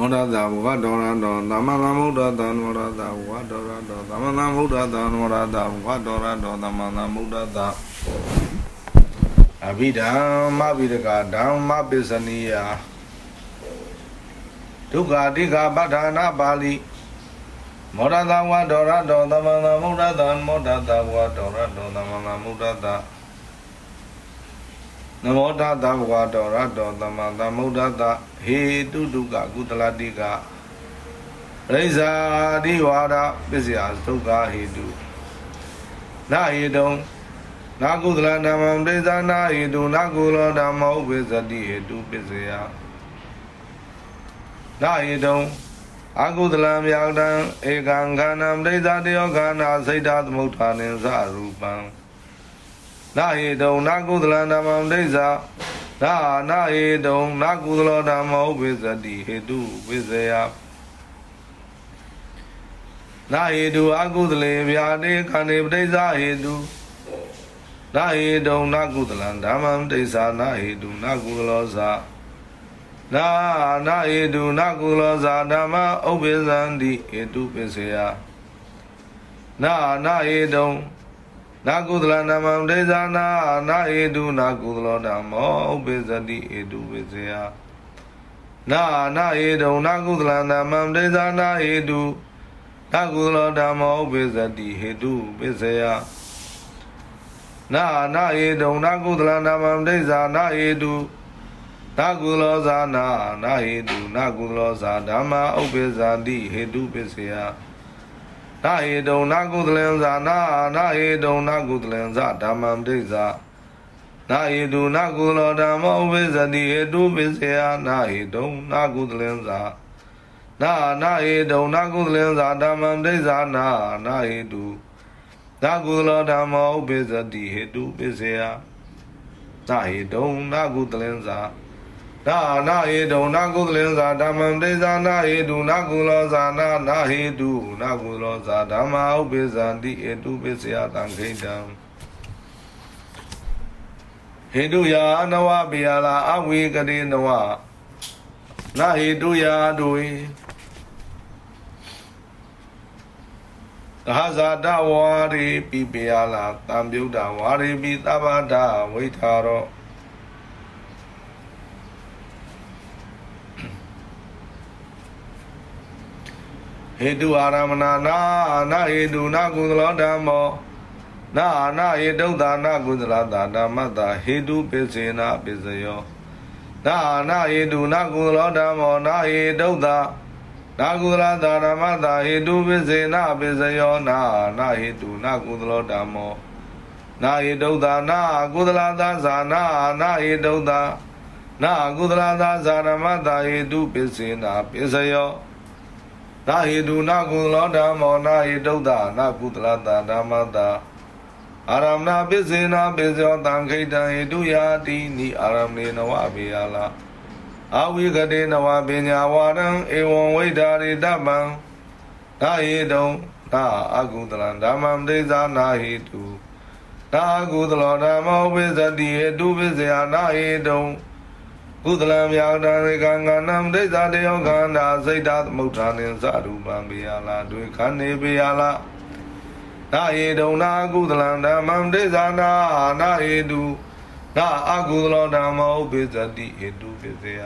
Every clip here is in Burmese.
မောဒတာဘုရားတော်ရတော်သမဏမုဒ္ဒတာမောဒတာဘုရားတော်ရတော်သမဏမုဒ္ဒတာမောဒတာဘုရားတော်ရတော်သမဏမုဒ္ဒတာအဘိဓမ္မဗိဒကဓမ္မပစ္စနိယဒုက္ခတိကပဋ္ဌာနာပါဠိမောဒတာဝါတော်ရတော်သမဏမုဒ္ဒတာမောဒတာဘုရားတော်ရတော်သမဏမုဒ္ဒတာ နမောတသဗ္ဗဝတောရတောသမ္မာသမ္ဗုဒ္ဓတဟေတုတုကကုတလတိကရိဇာတိဝါဒပစ္စယသုခဟေတုနာဟေတုံနာကုသလဓမ္မံဒိသနာဟေတုနာကုလောဓမ္မဥပ္ပဇတိဟေတုပစ္စယနာဟေတုံအကုသလံမြောက်တံဧကံခန္ဓံဒိသတယောခန္ဓာစိတ်ဓာသမုဋ္ဌာနိသရူပံ နာဟေတုံနာကုသလဓမ္မံဒိဋ္ဌာနာနာဟေတုံနာကုသလောဓမ္မဥပိသတိဟေတုဝိဇယနာဟေတုအကုသလေဗျာတိခန္ဒီပဋိစ္ဆာဟေတုနာဟေတုံနာကုသလံဓမ္မံဒိဋ္ဌာနာဟေတုနာကုသလောသာနာနာဟေတုနာကုလောသာဓမ္မဥပိသန္တိဟေတုပစ္စယနာနာဟေတုံ နာကုသလနာမံဒေဇာနာနာဧတုနာကုသလောဓမ္မောဥပ္ပဇတိဧတုဝိဇယနာနာဧတုနာကုသလနာမံဒေဇာနာဧတုနာကုသလောဓမ္မောဥပ္ပဇတိဟေတုဝိဇယနာနာဧတုနာကုသလနာမံဒေဇာနာဧတုနာကုလောဇာနာနာဟေတုနာကုလောဇာဓမ္မာဥပ္ပဇာတိဟေတုပစ္စယ နာဟေတုံနာကုသလင်္ဇာနာနာဟေတုံနာကုသလင်္ဇာဓမ္မံဒိဋ္ဌာနာဟေတုနာကုလောဓမ္မောဝိဇတိဟေတုပိစေယနာဟေတုံနာကုသလင်္ဇာနာနာဟေတုံနာကုသလင်္ဇာဓမ္မံဒိဋ္ဌာနာနာဟေတုနာကုသလောဓမ္မောဝိဇတိဟေတုပိစေယနာဟေတုံနာကုသလင်္ဇာ နာနာဟေတုနာကုသလင်္ဇာဓမ္မံတေဇာနာဟေတုနာကုလောဇာနာနာဟေတုနာကုလောဇာဓမ္မာဥပိဇံတိဧတုပိစယတံခိတံဟေတုယာနဝပိယလာအဝေကတိနဝနာဟေတုယာတို့သဟဇာတဝါရိပိပိယလာတံပြုတ်တာဝါရိပိသဗ္ဗဒဝိထာရော ဟေတုအာရမဏနာနာဟေတုနာကုသလောဓမ္မောနာနာဟေတုသာနာကုသလတာဓမ္မတာဟေတုပိစေနာပိစယောနာနာဟေတုနာကုသလောဓမ္မောနာဟေတုသာနာကုသလတာဓမ္မတာဟေတုပိစေနာပိစယောနာနာဟေတုနာကုသလောဓမ္မောနာဟေတုသာနာကုသလတာဇာနာနာဟေတုသာနာကုသလတာဇာဓမ္မတာဟေတုပိစေနာပိစယော နာဟိတုနာကုသလောဓမ္မောနာဟိတုဒ္ဒနာကုသလတာဓမ္မတာအာရမဏပစ္စေနာပစ္စယောတံခိတံဟိတုယာတိနိအာရမေနဝဘေယလာအဝိကတေနဝပညာဝါရံဧဝံဝိဒါရိတပံနာဟိတုံနာအကုသလံဓမ္မံဒိသနာဟိတုနာအကုသလောဓမ္မောဝိဇတိဟိတုပစ္စယနာဟိတုံ ကုသလံမြောက်တံရေကံငါနံဒိဋ္ဌာတယောခန္ဓာစိတ်ဓာသမုဋ္ဌာနိသရူပံပေယလာတွေခန္နေပေယလာနာဟေတုံနာကုသလံဓမ္မံဒိဋ္ဌာနာနာဟေတုနာအကုသလောဓမ္မောဥပိသတိဟေတုပိစေယ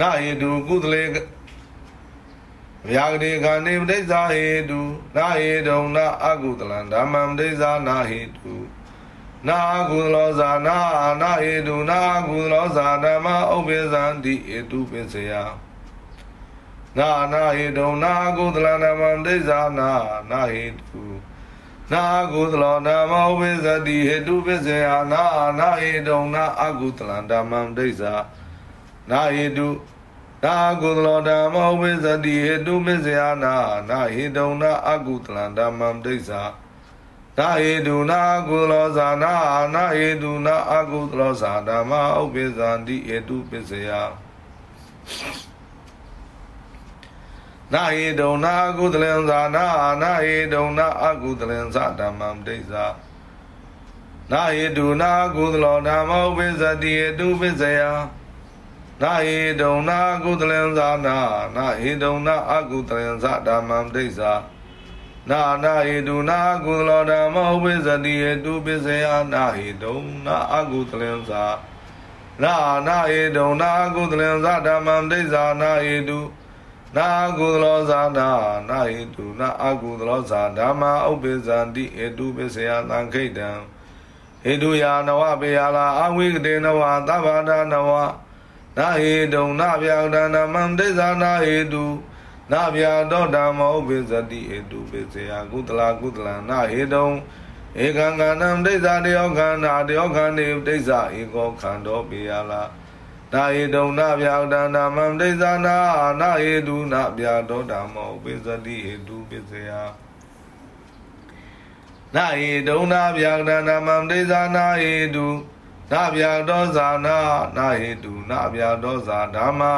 နာဟေတုကုသလေဗျာဂတိခန္နေဒိဋ္ဌာဟေတုနာဟေတုံနာအကုသလံဓမ္မံဒိဋ္ဌာနာဟေတု နာကုသလောဇာနာနာဟေတုနာကုသလောဇာဓမ္မဥပ္ပဇံတိဧတုပစ္စယနာနာဟေတုနာကုသလဓမ္မံဒိဇာနာနာဟေတုနာကုသလောဓမ္မဥပ္ပဇတိဟေတုပစ္စယနာနာဟေတုနာအကုသလဓမ္မံဒိဇာနာဟေတုနာကုသလောဓမ္မဥပ္ပဇတိဟေတုပစ္စယနာနာဟေတုနာအကုသလဓမ္မံဒိဇာနာ ဟေတုနာကုလောဇာနာနာဟေတုနာအကုသလောဇာဓမ္မဥပ္ပဇံတိဧတုပစ္စယနာဟေတုနာအကုသလံဇာနာနာဟေတုနာအကုသလံဇာဓမ္မံဒိဋ္ဌာနာဟေတုနာအကုသလောဓမ္မဥပ္ပဇတိဧတုပစ္စယနာဟိတုံနာကုသလံသာနာနာဟိတုံနာအကုသလံသဓမ္မံဒိဋ္ဌာ နာနာဟိတုနာကုသလောဓမ္မဥပိသတိဟတုပစ္စယနာဟိတုံနာအကုသလံသာနာနာဟိတုံနာအကုသလံသဓမ္မံဒိဋ္ဌာနာဟိတုနာကုသလောဇာနာနာဟိတုနာအကုသလောဇာဓမ္မဥပိသတိဟတုပစ္စယသံခိတံဟိတုယာနဝပေယလာအဝိကတေနဝသဗ္ဗဒါနဝနာဟေတုံနာဗျာဒနာမံဒိသနာဟေတု နာဗျာတောဓမ္မောပိစတိဟေတုပိစေယကုတလာကုတလနာဟေတုံဧကံကဏံဒိသတယောခန္ဓာတယောခန္ဓေဒိသဧကောခန္ဓောပိယလာနာဟေတုံနာဗျာဒနာမံဒိသနာနာဟေတုနာဗျာတောဓမ္မောပိစတိဟေတုပိစေယနာဟေတုံနာဗျာဒနာမံဒိသနာဟေတုနာဗျာဒောဇာနာနာဟေတုနာဗျာဒောဇာဓမ္မာ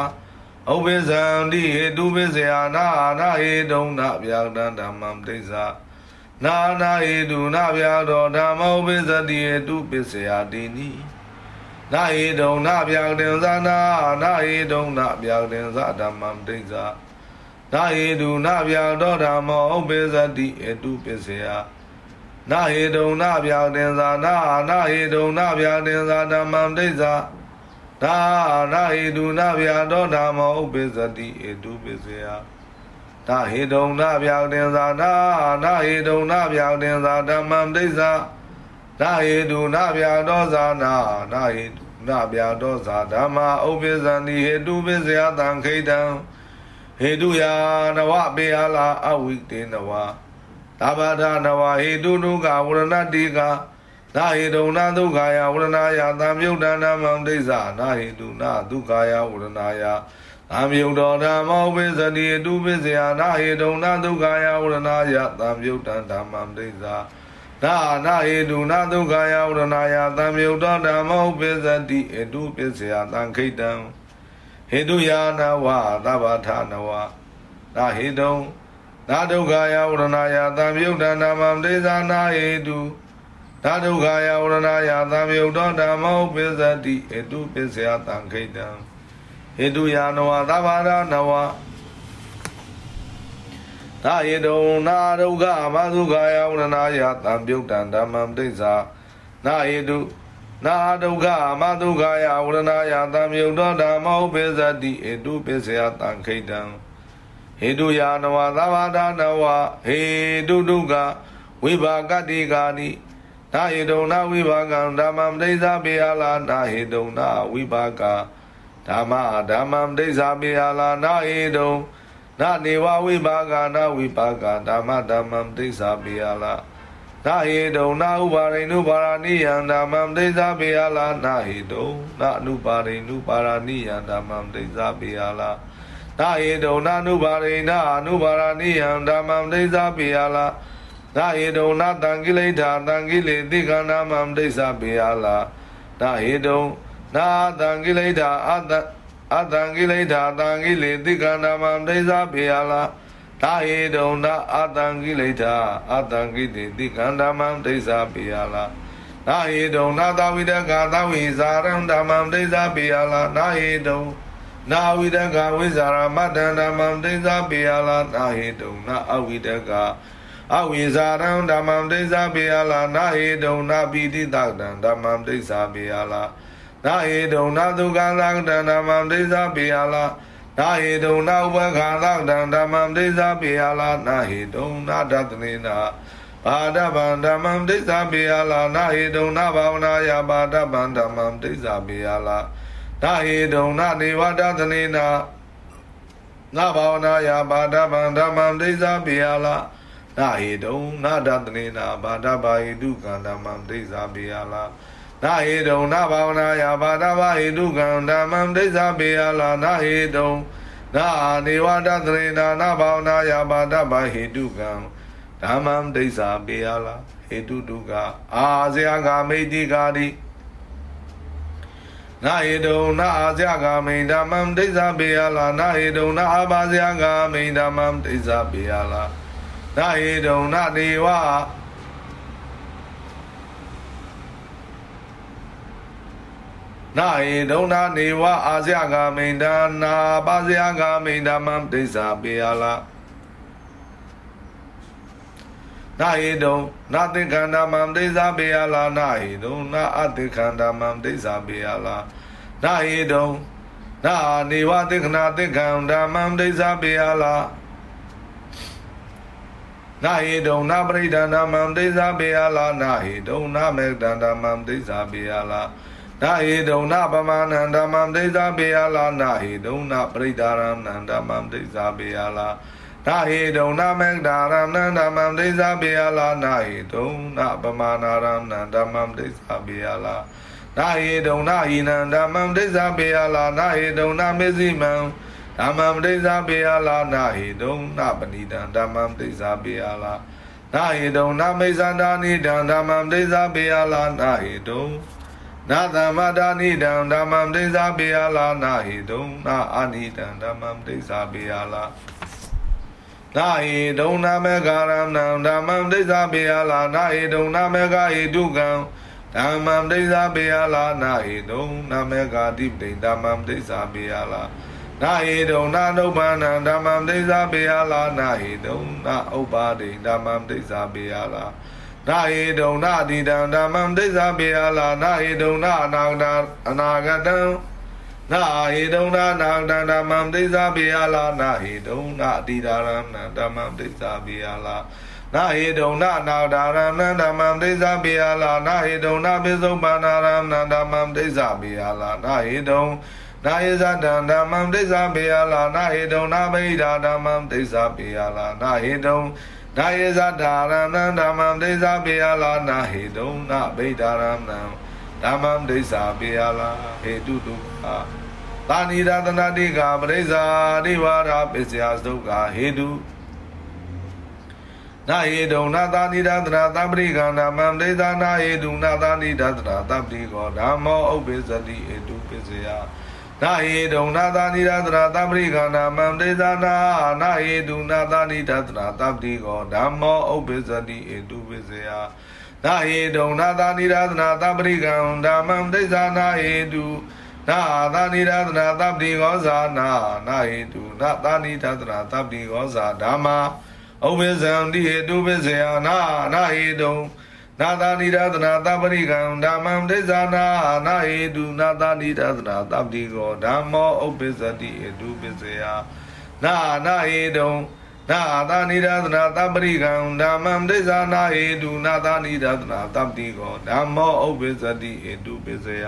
ဥပိဇံတိဟေတုပိစယနာနာဟေတုနာဗျာတံဓမ္မံဒိဋ္ဌာနာနာဟေတုနာဗျာဒောဓမ္မဥပိသတိဟေတုပိစယတိနိနာဟေတုနာဗျာတင်ဇာနာနာဟေတုနာဗျာတင်ဇာဓမ္မံဒိဋ္ဌာနာဟေတုနာဗျာဒောဓမ္မဥပိသတိဟေတုပိစယနာဟေတုံနာဗျာတင်္သာနာနာဟေတုံနာဗျာတင်္သာဓမ္မံဒိဋ္ဌာ ဒါနာဟေတုနာဗျာတောဓမ္မောဥပိသတိဧတုပိစယဒါဟေတုံနာဗျာတင်္သာနာနာဟေတုံနာဗျာတင်္သာဓမ္မံဒိဋ္ဌာနာဟေတုနာဗျာတောဇာနာနာဟေတုနာဗျာတောဇာဓမ္မာဥပိသန္တိဟေတုပိစယတံခိတံဟေတုယာနဝပေယလာအဝိတေနဝသဗ္ဗဒါနဝဟေတုဒုက္ခဝရဏတိက နာဟေတုနာဒုက္ခယဝရဏယသံယုတ်တနာမံဒိဋ္ဌာနာဟေတုနာဒုက္ခယဝရဏယသံယုတ်တော်ဓမ္မောပိစတိတုပိစယနာဟေတုနာဒုက္ခယဝရဏယသံယုတ်တဓမ္မံဒိဋ္ဌာနာနာဟေတုနာဒုက္ခယဝရဏယသံယုတ်တော်ဓမ္မောပိစတိအတုပိစယသံခိတံဟေတုယာနဝသဗ္ဗထာနဝနာဟေတုံနာဒုက္ခယဝရဏယသံယုတ်တနာမံဒေဇာနာဟေတု နာဒုက္ခယဝရဏယသံယုတ်တောဓမ္မောပိစတိအတုပိစယတံခိတံဟေတုယာနဝသဗ္ဗရာနဝသာယေတုံနာဒုက္ခမသုခယဝရဏယသံယုတ်တဓမ္မံဒိဇာနာဟေတုနာဒုက္ခမသုခယဝရဏယသံယုတ်တောဓမ္မောပိစတိအတုပိစယတံခိတံဟေတုယာနဝသဗ္ဗဒါနဝဟေတုဒုက္ခဝိဘာကတိကာနိ နာဟေတုံနာဝိဘာကံဓမ္မံဒိဋ္ဌာပေယလာနာဟေတုံနာဝိဘာကဓမ္မဓမ္မံဒိဋ္ဌာပေယလာနာဟေတုံနာနေဝဝိဘာကနာဝိဘာကဓမ္မဓမ္မံဒိဋ္ဌာပေယလာနာဟေတုံနာဥပါရိနုပါရဏိယံဓမ္မံဒိဋ္ဌာပေယလာနာဟေတုံနာအနုပါရိနုပါရဏိယံဓမ္မံဒိဋ္ဌာပေယလာနာဟေတုံနာနုပါရိနာအနုပါရဏိယံဓမ္မံဒိသပိယလာနာ ဟေတုံနာတံကိလေသာတံကိလေတိခန္ဓာမံဒိသပိယလာနာဟေတုံနာတံကိလေသာအတ္တအတံကိလေသာတံကိလေတိခန္ဓာမံဒိသပိယလာနာဟေတုံနာအတံကိလေသာအတံကိလေတိခန္ဓာမံဒိသပိယလာနာဟေတုံနာသဝိတကသဝိဇာရံဓမ္မံဒိသပိယလာနာဟေတုံနာဝိတကဝိဇာရမတ္တန္တမံဒိသပေယလာနာဟေတုံနာအဝိတက အဝိဇာရံဓမ္မံဒိသပေယလာနာဟေတုံနာပိတိတတံဓမ္မံဒိသပေယလာနာဟေတုံနာဒုက္ခသကတံဓမ္မံဒိသပေယလာနာဟေတုံနာဥပခာသကတံဓမ္မံဒိသပေယလာနာဟေတုံနာတတနေနာဘာဒဗံဓမ္မံဒိသပေယလာနာဟေတုံနာဘာဝနာယဘာဒဗံဓမ္မံဒိသပေယလာနာဟေတုံနာနေဝတသနေနာနာဘာဝနာယဘာဒဗံဓမ္မံဒိသပိယလာ နာဟေတုံနာဒသနေနာဘာဒဘာဟိတုကံဓမ္မံဒိသပိယလာနာဟေတုံနာဘာဝနာယဘာဒဘာဟိတုကံဓမ္မံဒိသပိယလာနာဟေတုံနာနေဝတသနေနာနာဘာဝနာယဘာဒဘာဟိတုကံဓမ္မံဒိသပိယလာဟေတုတုကအာဇယဂမေတိကာတိနာဟေတုံနာအာဇယဂမိန်ဓမ္မံဒိသပေယလာနာဟေတုံနာအာဘာဇယဂမိန်ဓမ္မံဒိသပေယလာ နာဟေတုံနာဒေဝနနာဟိတုံနာနေဝအာဇယဂမိန်ဒါနာပါဇယဂမိန်ဓမ္မဒိဋ္ဌာပေယလားနာဟိတုံနာတိခန္ဓာမံဒိဋ္ဌာပေယလားနာဟိတုံနာအတိခန္ဓာမံဒိဋ္ဌာပေယလားနာဟိတုံနာနေဝတိခဏတိခန္ဓာမံဒိဋ္ဌာပေယလား နာဟိတုံနာပရိဒန္ဓမံဒိဋ္ဌာပေယလားနာဟိတုံနာမေတ္တန္ဓမံဒိဋ္ဌာပေယလားနာဟိတုံနာပမနန္ဓမံဒိဋ္ဌာပေယလားနာဟိတုံနာပရိဒါရဏန္ဓမံဒိဋ္ဌာပေယလားနာဟိတုံနာမေတ္တာရဏန္ဓမံဒိဋ္ဌာပေယလားနာဟိတုံနာပမနာရဏန္ဓမံဒိဋ္ဌာပေယလားနာဟိတုံနာဟိနန္ဓမံဒိဋ္ဌာပေယလားနာဟိတုံနာမေဇိမံ ဓမ္မံဒိဋ္ဌာပေယလားနာဟိတုံနာပဏိတံဓမ္မံဒိဋ္ဌာပေယလားနာဟိတုံနာမိစ္ဆန္ဒာနိတံဓမ္မံဒိဋ္ဌာပေယလားနာဟိတုံနာသမ္တာနိတံဓမ္မံဒိဋ္ဌာပေယလားနာဟိတုံနာအာနိတံဓမ္မံဒိဋ္ဌာပေယလားနာဟိတုံနာမေကာရဏံဓမ္မံဒိဋ္ဌာပေယလားနာဟိတုံနာမေကာဟိတုကံဓမ္မံဒိဋ္ဌာပေယလားနာဟိတုံနာမေကာတိပိဓမ္မံဒိဋ္ဌာပေယလား နာဟိတုံနာနုပ္ပန္နဓမ္မံဒိဋ္ဌာပေယလားနာဟိတုံနာဥပ္ပါဒိဓမ္မံဒိဋ္ဌာပေယလားနာဟိတုံနာတိတံဓမ္မံဒိဋ္ဌာပေယလားနာဟိတုံနာအနာဂတအနာဂတံနာဟိတုံနာနာဂတဓမ္မံဒိဋ္ဌာပေယလားနာဟိတုံနာအတိဒါရဏဓမ္မံဒိဋ္ဌာပေယလားနာဟိတုံနာနာဒါရဏဓမ္မံဒိဋ္ဌာပေယလားနာဟိတုံနာပိစုပ္ပန္နာရဏဓမ္မံဒိဋ္ဌာပေယလားနာဟိတုံနာ ယဇတံဓမ္မံဒိဋ္ဌာပေယလားနာဟိတုံနာဗိဓာဓမ္မံဒိဋ္ဌာပေယလားနာဟိတုံနာယေဇတာရဏံဓမ္မံဒိသပေယလာနာဟေတုံနာဗိဒာရဏံဓမ္မံဒိသပေယလာဟေတုတုအာသာနိရတနာတိကပရိစ္ဆာတိဝါရပစ္စယသုကဟေတုနာဟေတုံနာသာနိရတနာသပရိကန္နာမံဒိသနာဟေတုနာသာနိရတနာသပတိကောဓမ္မောဥပ္ပစ္စတိဟေတုပစ္စယ နာဟေတုံနာသာနိရသနာသပရိကနာမံဒေသနာနာဟေတုနာသာနိတသနာသပတိကောဓမ္မောဥပ္ပဇတိဧတုပစ္စယနာဟေတုံနာသာနိရသနာသပရိကံဓမ္မံဒေသနာဟေတုနာသာနိရသနာသပတိကောဇာနာနာဟေတုနာသာနိတသနာသပတိကောဇာဓမ္မာဥပ္ပဇံတိဟေတုပစ္စယနာနာဟေတုံ နာသာနိရသနာသပရိကံဓမ္မံဒိသနာနာဟေတုနာသာနိရသနာသပတိကောဓမ္မောဥပ္ပစ္စတိအတုပစ္စယနာနာဟေတုံနာသာနိရသနာသပရိကံဓမ္မံဒိသနာဟေတုနာသာနိရသနာသပတိကောဓမ္မောဥပ္ပစ္စတိအတုပစ္စယ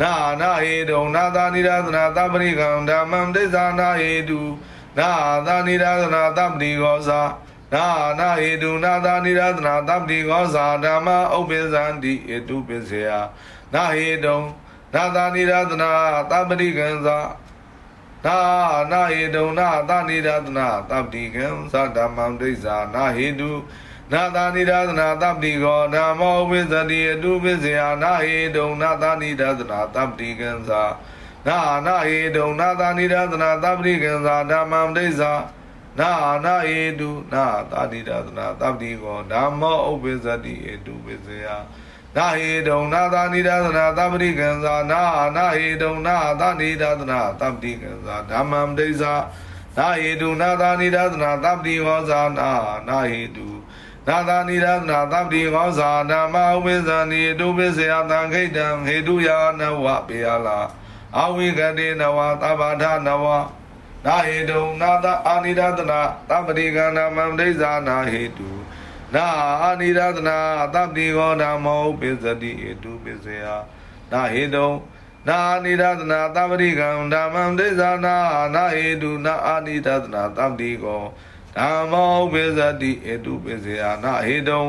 နာနာဟေတုံနာသာနိရသနာသပရိကံဓမ္မံဒိသနာဟေတုနာသာနိရသနာသပတိကောသာ နာနာဟေတုနာသာနိရသနာတပ္တိကောဇာဓမ္မဥပ္ပဇန္တိဧတုပစ္စယနာဟေတုနာသာနိရသနာတပ္တိကံဇာနာနာဟေတုနာသာနိရသနာတပ္တိကံဇာဓမ္မံဒိဋ္ဌာနာဟေတုနာသာနိရသနာတပ္တိကောဓမ္မောဝိသတိအတုပစ္စယနာဟေတုနာသာနိရသနာတပ္တိကံဇာနာနာဟေတုနာသာနိရသနာတပ္တိကံဇာဓမ္မံဒိဋ္ဌာ နာနာဧတုနာသာတိရသနာသဗ္ဗတိကောဓမ္မောဥပ္ပဇ္တိဧတုပစ္စယနာဟေတုံနာသာနိရသနာသဗ္ဗတိကံသာနာနာဟေတုံနာသာနိရသနာသဗ္ဗတိကံသာဓမ္မံဒိဋ္ဌာနာဟေတုနာသာနိရသနာသဗ္ဗတိဟောဇာနာနာဟေတုနာသာနိရသနာသဗ္ဗတိဟောဇာဓမ္မဥပ္ပဇ္ဇနိတုပစ္စယသံခိတံဟေတုယာနဝပေယလာအဝိကတိနဝသဗ္ဗထနဝ နာဟေတုံနာတအာနိရတနာသဗ္ဗတိကနာမံဒိဇာနာဟေတုနာအာနိရတနာသဗ္ဗတိကောဓမ္မောပိစတိဧတုပိစယနာဟေတုံနာအာနိရတနာသဗ္ဗတိကံဓမ္မံဒိဇာနာနာဟေတုနာအာနိရတနာသဗ္ဗတိကောဓမ္မောပိစတိဧတုပိစယနာဟေတုံ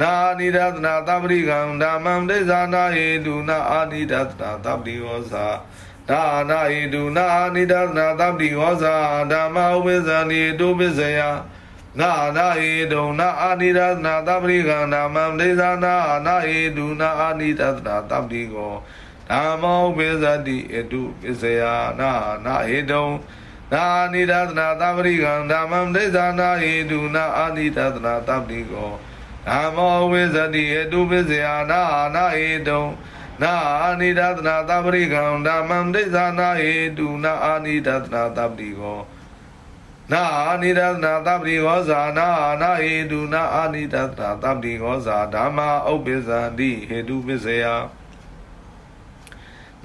နာနိရတနာသဗ္ဗတိကံဓမ္မံဒိဇာနာဟေတုနာအာနိရတနာသဗ္ဗတိကောသာ ဒါနာဟိတုနာနိဒနာသဗ္ဗတိဟောဇာဓမ္မဥပ္ပဇာနိတုပစ္စယနာနာဟိတုနာအာနိဒနာသဗ္ဗတိကံဓမ္မံဒေသနာနာဟိတုနာအာနိဒနာသဗ္ဗတိကောဓမ္မောပိဇတိအတုပစ္စယနာနာဟိတုနာနိဒနာသဗ္ဗတိကံဓမ္မံဒေသနာဟိတုနာအာနိဒနာသဗ္ဗတိကောဓမ္မောဝိဇတိအတုပစ္စယနာနာဟိတုနာ အာနိဒသနာသပရိကံဓမ္မံဒိသနာဟေတုနာအာနိဒသနာသပတိကောနာအာနိဒသနာသပတိကောဇာနာနာဟေတုနာအာနိဒသနာသပတိကောဇာဓမ္မာဥပ္ပဇန္တိဟေတုပစ္စယ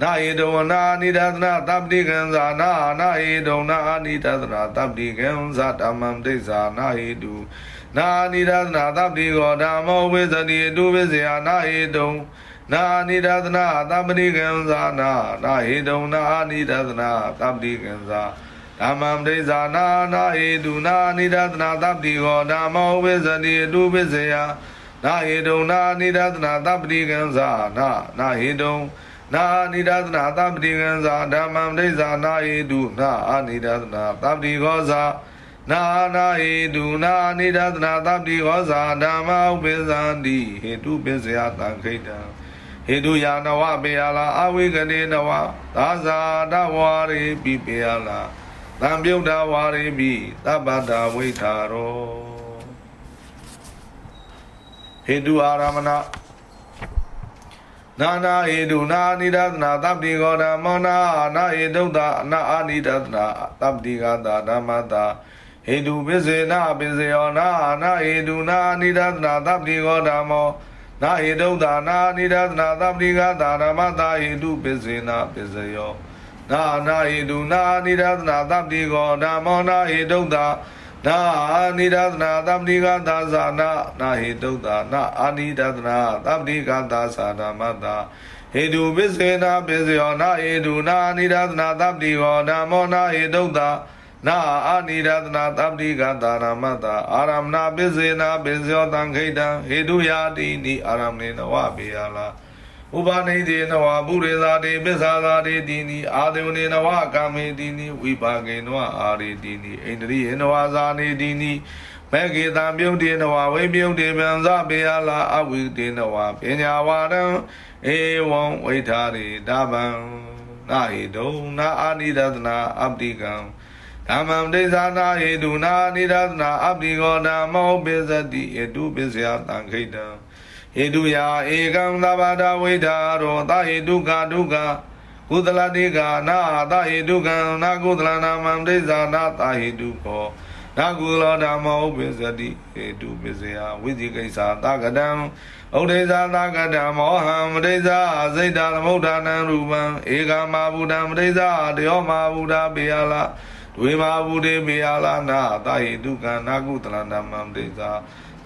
နာဟေတုနာအာနိဒသနာသပတိကံဇာနာနာဟေတုနာအာနိဒသနာသပတိကံဇာဓမ္မံဒိသနာဟေတုနာနိဒသနာသပတိကောဓမ္မောဝိဇ္ဇတိအတုပစ္စယနာဟေတုနာ နိဒသနာသပ္ပတိကံသာနာနာဟေတုံနာနိဒသနာသပ္ပတိကံသာဓမ္မံဒိဇာနာနာဟေတုနာနိဒသနာသပ္ပတိကောဓမ္မောဝိဇ္ဇတိအတုပစ္စယနာဟေတုံနာနိဒသနာသပ္ပတိကံသာနာနာဟေတုံနာနိဒသနာသပ္ပတိကံသာဓမ္မံဒိဇာနာဟေတုနာအာနိဒသနာသပ္ပတိကောသာနာနာဟေတုနာနိဒသနာသပ္ပတိကောသာဓမ္မဥပ္ပဇံတိဟေတုပစ္စယတံခိတံ ဟေတုယာနဝပေယလာအဝိကနေနဝသာဇာတဝါရိပိပေယလာသံပြုတ်တာဝါရိပိသဗ္ဗတာဝိထာရောဟေတုအာရမဏနာနာဟေတုနာနိဒသနာသဗ္ဗတိဂောဓမ္မောနာနာဟေတုတအနာအာနိဒသနာသဗ္ဗတိဂတာဓမ္မတာဟေတုပစ္စေနာပစ္စေယောနာနာဟေတုနာနိဒသနာသဗ္ဗတိဂောဓမ္မော နာဟိတုသာနာနိဒသနာသပ္ပိကသာရမတာဟိတုပစ္စေနာပစ္စယောနာနာဟိတုနာနိဒသနာသပ္ပိကောဓမ္မောနာဟိတုသာနာနိဒသနာသပ္ပိကသာသနာနာဟိတုသာနာအာနိဒသနာသပ္ပိကသာသနာမတာဟေတုပစ္စေနာပစ္စယောနာဟေတုနာနိဒသနာသပ္ပိကောဓမ္မောနာဟိတုသာနာ အာနိရတနာတပ္တိကတာရမတ္တအာရမဏပစ္စေနာပစ္စယောတံခိတံဟေတုယာတိနိအာရမဏေနဝပေယလာဥပနိဒေနဝပုရိသာတိပစ္ဆာသာတိတိနိအာဒေဝနေနဝကာမေတိနိဝိပါကေနဝအာရိတိနိဣန္ဒြိယေနဝဇာနေတိနိမေကေတံပြုတ်တေနဝဝိပြုတ်တေပံဇပေယလာအဝိတေနဝပညာဝရံဧဝံဝိထာရိတဗံနာဟိတုံနာအာနိဒသနာအပ္တိကံ ဓမ္မံဒိသနာဟေတုနာနိရသနာအပိကောဓမ္မောပိစတိဧတုပစ္စယတံခိတံဟေတုယာဧကံသဘာဒဝိဒါရောသဟေတုခဒုက္ခကုသလတိကနာသဟေတုကံနာကုသလနာမံဒိသနာသဟေတုခောနာကုလောဓမ္မောပိစတိဟေတုပစ္စယဝိဇိကိစ္ဆာသကတံဥဒိဇာသကတံမောဟံမဒိဇာစိတ်တသမုဋ္ဌာနံရူပံဧကမာဘုဒ္ဓံမဒိဇာတယောမာဘုဒ္ဓပေယလာ ဒွေမာဘူးတေမေယလာနာတာဟိတုကနာကုတလန္တမံဒိသာ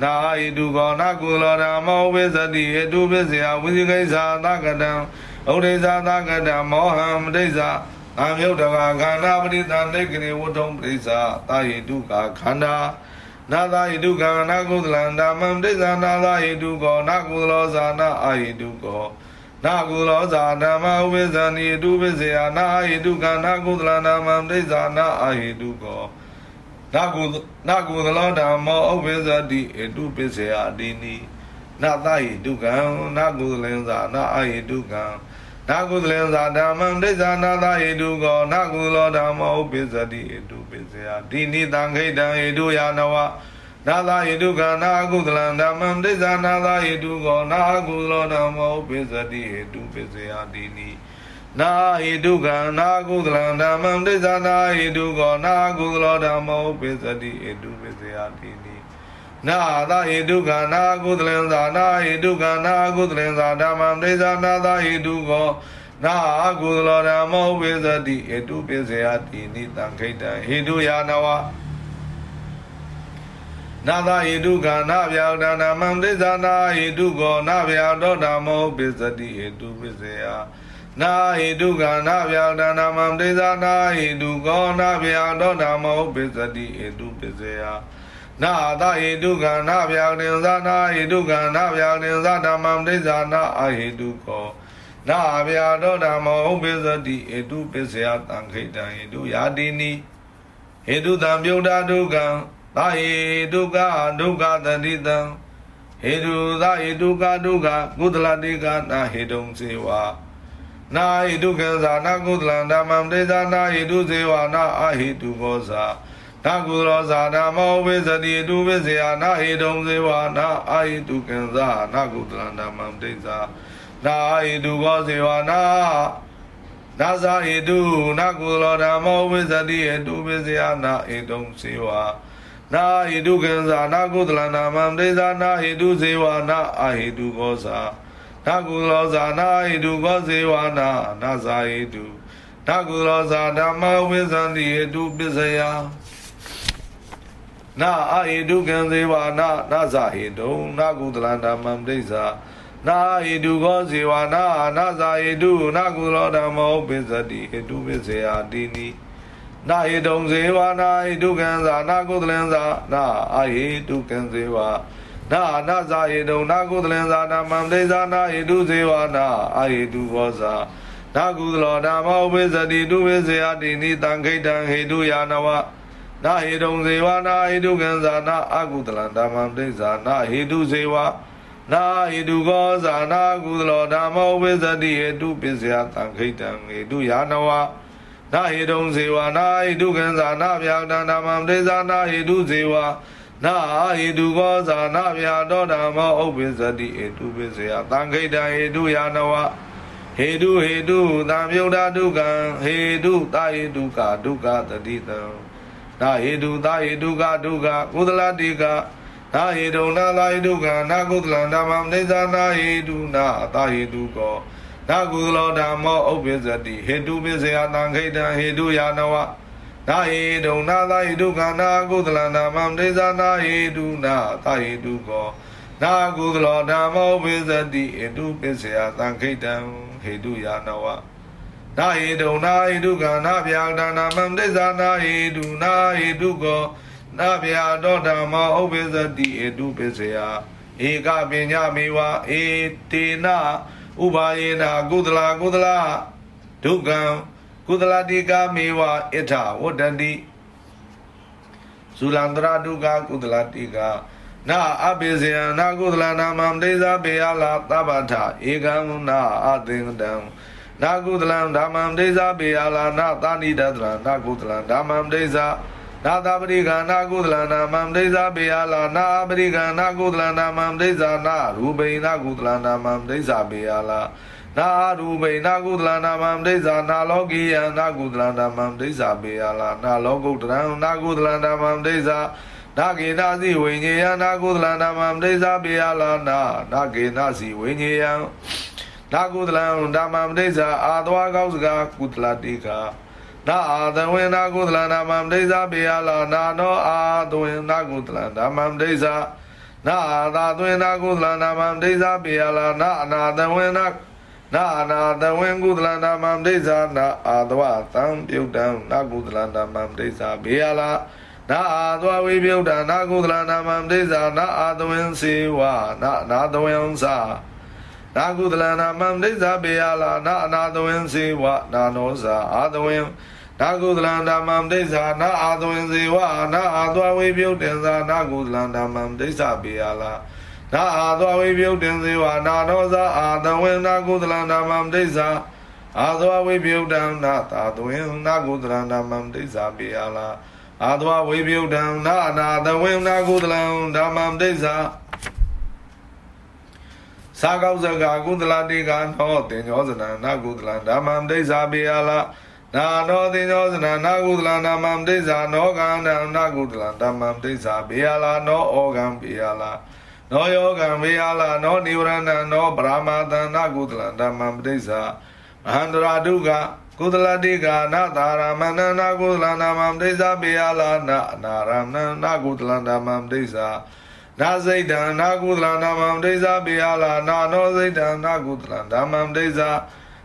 နာဟိတုကောနာကုလောဓမ္မောဝိဇ္ဇတိဟတုပစ္စယဝိဇိကိစ္ဆာသကတံဩဒိဇာသကတံမောဟံမဒိဇာအာမြုတ်တကခန္ဓာပရိသနိကနေဝတ္ထုံပရိစ္ဆာတာဟိတုကခန္ဓာနာသာဟိတုကနာကုသလန္တမံဒိဇာနာသာဟိတုကောနာကုလောဇာနာအာဟိတုကော နာကုလောဇာဓမ္မဥပ္ပဇာနိတုပစ္စယနာဟိတုကနာကုသလနာမံဒိဇာနာအာဟိတုကောနာကုနာကုသလောဓမ္မောဥပ္ပဇာတိအတုပစ္စယအတိနိနာသဟိတုကံနာကုသလင်္ဇာနာအာဟိတုကံနာကုသလင်္ဇာဓမ္မံဒိဇာနာသဟိတုကောနာကုသလောဓမ္မောဥပ္ပဇာတိအတုပစ္စယတိနိတံခိတံဟိတုယာနဝ နာသာဟိတုကနာကုသလံဓမ္မံဒိသနာသာဟိတုကောနာကုသလောဓမ္မောပိစတိဟိတုပိစယတိနိနာဟိတုကနာကုသလံဓမ္မံဒိသနာဟိတုကောနာကုသလောဓမ္မောပိစတိဟိတုပိစယတိနိနာသာဟိတုကနာကုသလံသာနာဟိတုကနာကုသလံသာဓမ္မံဒိသနာသာဟိတုကောနာကုသလောဓမ္မောပိစတိဟိတုပိစယတိနိတံခိတံဟိတုယာနဝ နာသာဟိတုကနာဗျာဒနာမံသစ္စာနာဟိတုကောနာဗျာဒေါဓမ္မောပစ္စတိဟိတုပစ္စယနာဟိတုကနာဗျာဒနာမံသစ္စာနာဟိတုကောနာဗျာဒေါဓမ္မောပစ္စတိဟိတုပစ္စယနာသာဟိတုကနာဗျာတင်္ဇာနာဟိတုကနာဗျာတင်္ဇာဓမ္မံသစ္စာနာအဟိတုကောနာဗျာဒေါဓမ္မောပစ္စတိဟိတုပစ္စယတံခိတံဟိတုယာတိနိဟိတုတံပြုတ်တာဒုက္ခံ သာဟေဒုက္ခဒုက္ခတတိတံဟေတုသာဟေဒုက္ခဒုက္ခကုသလတိကနာဟေတုံစေဝါနာဟိတုကေဇာနာကုသလံဓမ္မံတေဇာနာဟိတုစေဝါနာအဟိတုဘောဇာနာကုလောဇာဓမ္မောဝိဇတိတုဝိဇယနာဟိတုံစေဝါနာအဟိတုကေဇာနာကုသလံဓမ္မံတေဇာနာဟိတုကောဇေဝနာနာဇာဟိတုနာကုသလောဓမ္မောဝိဇတိဟိတုပိစယနာဣတုံစေဝနာ ဟိတုကံဇာနာကုသလနာမံဒေဇာနာဟိတုဇေဝနာအဟိတုကောဇာနာကုသလောဇာနာဟိတုကောဇေဝနာနာဇာဟိတုနာကုသလောဇာဓမ္မဝိဇန္တိဟိတုပိစယနာအဟိတုကံဇေဝနာနာဇာဟိတုနာကုသလနာမံဒေဇာနာဟိတုကောဇေဝနာနာဇာဟိတုနာကုသလောဓမ္မောပိစတိဟိတုပိစေယတိနိ နာဟိတုံဇေဝနာဟိတုကံဇာနာကုသလံဇာနာအဟိတုကံဇေဝနာနာဇာဟိတုံနာကုသလံဇာနာမံဒေဇာနာဟိတုဇေဝနာအဟိတုဘောဇာနာကုသလောဓမ္မောပိစတိတုပိစေယတိနိတံခိတံဟိတုယာနဝနာဟိတုံဇေဝနာဟိတုကံဇာနာအကုသလံဓမ္မံဒေဇာနာဟိတုဇေဝနာဟိတုကောဇာနာကုသလောဓမ္မောဝိဇတိဟေတုပစ္စယတံခိတံဟေတုယာနဝ နာဟိတုံဇေဝနာဟိတုကံဇာနာဗျာဒန္တမံဒေဇာနာဟိတုဇေဝနာဟိတုကောဇာနာဗျာတောဓမ္မောဥပ္ပစ္စတိဟေတုပစ္စယတံခိတံဟေတုယာနဝဟေတုဟေတုသံယုတ်တာဒုက္ခံဟေတုတာဟေတုကာဒုက္ခတတိတံနာဟေတုတာဟေတုကာဒုက္ခကုသလတိကာနာဟေတုနာသာဟေတုကနာကုသလံဓမ္မံနေသာနာဟေတုနာအတာဟေတုကော နာကုသလောဓမ္မောဥပ္ပစ္စတိဟေတုပစ္စယတံခိတံဟေတုယာနဝနာဟေတုနာသာဟေတုကနာကုသလံဓမ္မံနေသာနာဟေတုနာအတာဟေတုကောနာကုသလောဓမ္မောဥပ္ပစ္စတိဟေတုပစ္စယတံခိတံဟေတုယာနဝနာဟေတုနာဟေတုကနာဗျာဒနာမံနေသာနာဟေတုနာဟေတုကောနဗျာတောဓမ္မောဥပ္ပဇတိဧတုပစ္စယဧကပညာမေဝဧတေန ဥပါယေနကုသလာကုသလာဒုက္ခံကုသလာတိကမေဝဣထဝတ္တတိဇူလန္တရဒုက္ခကုသလာတိကနာအပိစယနာကုသလနာမံဒေဇပေယလာသဗ္ဗထဧကံနာအသင်္တံနာကုသလံဓမ္မံဒေဇပေယလာနာသာနိတတရနာကုသလံဓမ္မံဒေဇ နာသပရိကနာကုသလနာမံဒိသပေယလာနာပရိကနာကုသလနာမံဒိသနာရူပိနာကုသလနာမံဒိသပေယလာနာရူပိနာကုသလနာမံဒိသနာလောကိယနာကုသလနာမံဒိသပေယလာနာလောကုတ္တရံနာကုသလနာမံဒိသနာကေနာစီဝိညေယနာကုသလနာမံဒိသပေယလာနာနာကေနာစီဝိညေယနာကုသလံဓမ္မံဒိသအာသဝကောက်စကာကုသလတိကာ နာအာသဝေနာကုသလနာမံဒိသပေယလာနာနောအာသဝေနာကုသလနာမံဒိသနာအာသာသဝေနာကုသလနာမံဒိသပေယလာနာအနာသဝေနာနာအနာသဝေကုသလနာမံဒိသနာအာသဝသံပြုတ်တံနာကုသလနာမံဒိသပေယလာနာအာသဝဝိပြုတ်တံနာကုသလနာမံဒိသနာအာသဝေစေဝနာအနာသဝေံသာနာကုသလနာမံဒိသပေယလာနာအနာသဝေစေဝနာနောဇာအာသဝေ နာကုသလံဓမ္မံဒိဋ္ဌာနာအာသဝင်ဇေဝနာအာသွားဝိပြုတ်တင်္သာနာကုသလံဓမ္မံဒိဋ္ဌပေယလာနာအာသွားဝိပြုတ်တင်ဇေဝနာနောဇာအာသဝင်နာကုသလံဓမ္မံဒိဋ္ဌာအာသွားဝိပြုတ်တံနာသာသဝင်နာကုသလံဓမ္မံဒိဋ္ဌာပေယလာအာသွားဝိပြုတ်တံနာအနာသဝင်နာကုသလံဓမ္မံဒိဋ္ဌာသာကောဇဂကုသလတိကနောတင်ညောဇနနာကုသလံဓမ္မံဒိဋ္ဌာပေယလာ နာနောတိညောသနာနာကုသလနာမံဒိဇာနောကံတံနာကုသလဓမ္မံဒိဇာဘေယလာနောဩကံဘေယလာနောယောကံဘေယလာနောနိဝရဏနောပရမသံနာကုသလဓမ္မံဒိဇာမဟန္တရာဒုက္ခကုသလတိကနာသာရမဏနာကုသလနာမံဒိဇာဘေယလာနာအနာရမဏနာကုသလဓမ္မံဒိဇာနာစိတ်တံနာကုသလနာမံဒိဇာဘေယလာနာနောစိတ်တံနာကုသလဓမ္မံဒိဇာ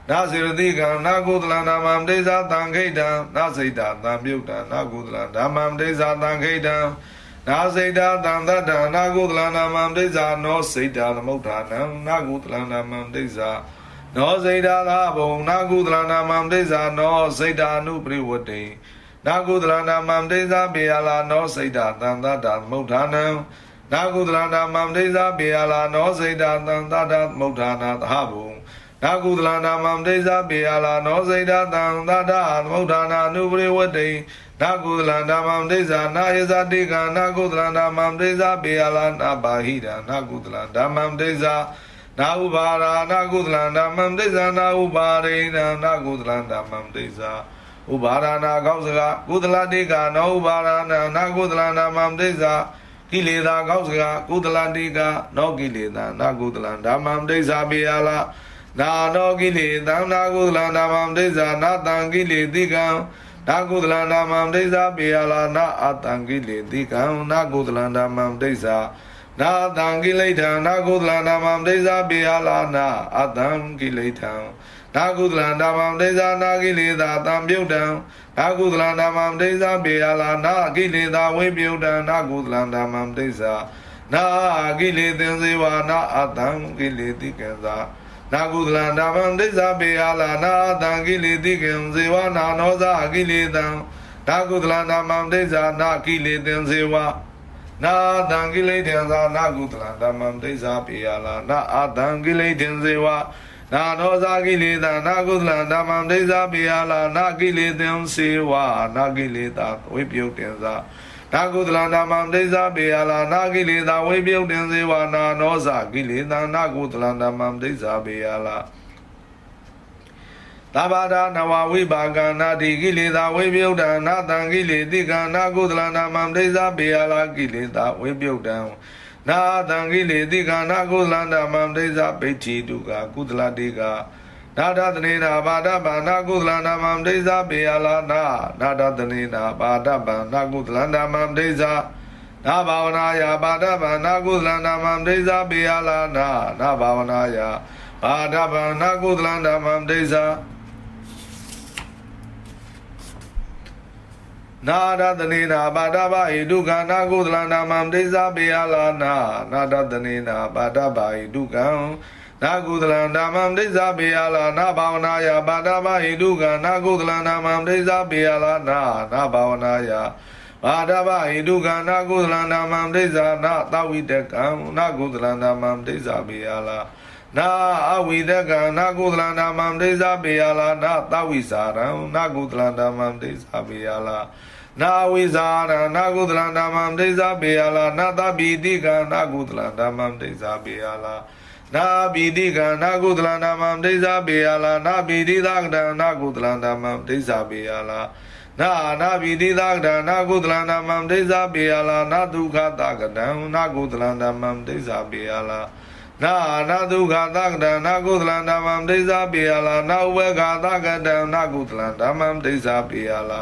နာစေရတိကံနာကုသလနာမံဒိသသံခိတံနာစိတ်တာသံပြုတ်တံနာကုသလဓမ္မံဒိသသံခိတံနာစိတ်တာသံတတ္တနာကုသလနာမံဒိသနောစိတ်တာသမုဋ္ဌာနံနာကုသလနာမံဒိသနောစိတ်တာသာဘုံနာကုသလနာမံဒိသနောစိတ်တာနုပရိဝတ္တိနာကုသလနာမံဒိသပေယလာနောစိတ်တာသံတတ္တသမုဋ္ဌာနံနာကုသလနာမံဒိသပေယလာနောစိတ်တာသံတတ္တသမုဋ္ဌာနာသဟဘုံ နာကုသလနာမံဒိသပေယလာနောစိတ်တတံသတ္တသမုဋ္ဌာနာနုပရိဝတ္တိနာကုသလနာမံဒိသနာယဇတိကနာကုသလနာမံဒိသပေယလာနာပါဟိတနာကုသလဓမ္မံဒိသနာဥပါရာနာကုသလန္ဓမ္မံဒိဋ္ဌာနာဥပါရိဏနာကုသလန္ဓမ္မံဒိဋ္ဌာဥပါရဏကောက်စကကုသလတိကနောဥပါရဏနာကုသလန္ဓမ္မံဒိဋ္ဌာကိလေသာကောက်စကကုသလတိကနောကိလေသာနာကုသလန္ဓမ္မံဒိဋ္ဌာပိယလာ နာနောကိလေသံနာကုသလန္ဓမ္မံဒိဋ္ဌာနာတံကိလေတိကံနာကုသလန္ဓမ္မံဒိဋ္ဌာပိယလာနာအတံကိလေတိကံနာကုသလန္ဓမ္မံဒိဋ္ဌာနာတံကိလေထံနာကုသလနာမံဒိဇာပိယလာနာအတံကိလေထံနာကုသလနာမံဒိဇာနာကိလေသာတံပြုတ်တံနာကုသလနာမံဒိဇာပိယလာနာကိလေသာဝိပြုတ်တံနာကုသလနာမံဒိဇာနာကိလေသင်္စေဝနာအတံကိလေတိကေသာ နာကုသလနာမံဒိဇာပိယလာနာအတံကိလေတိကေဇေဝနာနောဇာကိလေတံနာကုသလနာမံဒိဇာနာကိလေသင်္စေဝနာတံကိလေတေသာနာကုတလဓမ္မံဒိဋ္ဌာပိယလာနာအာတံကိလေတေဇေဝနာနောဇာကိလေသာနာကုတလဓမ္မံဒိဋ္ဌာပိယလာနာကိလေတေစေဝနာကိလေသာဝိပယုတ်တေသာ နာကုသလဓမ္မံဒိဋ္ဌာပိယလာနာကိလေသာဝိပယုတ်တေစေဝနာနောဇာကိလေသာနာကုသလဓမ္မံဒိဋ္ဌာပိယလာသဗ္ဗဒါနဝဝိပါကနာတိကိလေသာဝိပယုတ်တနာတံကိလေတိကနာကုသလနာမံဒိသပေယလာကိလေသာဝိပယုတ်တံနာတံကိလေတိကနာကုသလနာမံဒိသပိဋ္ဌိတုကကုသလတိက နာဒတနေနာဘာဒဗန္နာကုသလနာမံဒိသပေယလာနာနာဒတနေနာဘာဒဗန္နာကုသလနာမံဒိသနာဘာဝနာယဘာဒဗန္နာကုသလနာမံဒိသပေယလာနာနာဘာဝနာယဘာဒဗန္နာကုသလနာမံဒိသနာရတနေနာပါဒဘာဟိဒုက္ခနာကုသလနာမံဒိသပေယလာနာနာရတနေနာပါဒဘာဟိဒုက္ခံ နာကုသလနာမံဒိသပေယလာနာဘာဝနာယပါဒဘာဟိဒုက္ခနာကုသလနာမံဒိသပေယလာနာနာဘာဝနာယဘာဒဘာဟိဒုက္ခနာကုသလနာမံဒိသနာသဝိတကံနာကုသလနာမံဒိသပေယလာနာအဝိဒကနာကုသလနာမံဒိသပေယလာနာသဝိစာရံနာကုသလနာမံဒိသပေယလာနာဝိဇာရနာကုသလဓမ္မံဒိသပေယလာနာတပိတိကနာကုသလဓမ္မံဒိသပေယလာ နာပိတိကနာကုသလဓမ္မံဒိသပေယလာနာပိတိသကတနာကုသလဓမ္မံဒိသပေယလာနာနာပိတိသကတနာကုသလဓမ္မံဒိသပေယလာနာဒုက္ခသကတံနာကုသလဓမ္မံဒိသပေယလာနာနာဒုက္ခသကတံနာကုသလဓမ္မံဒိသပေယလာနာဥဝေခသကတံနာကုသလဓမ္မံဒိသပေယလာ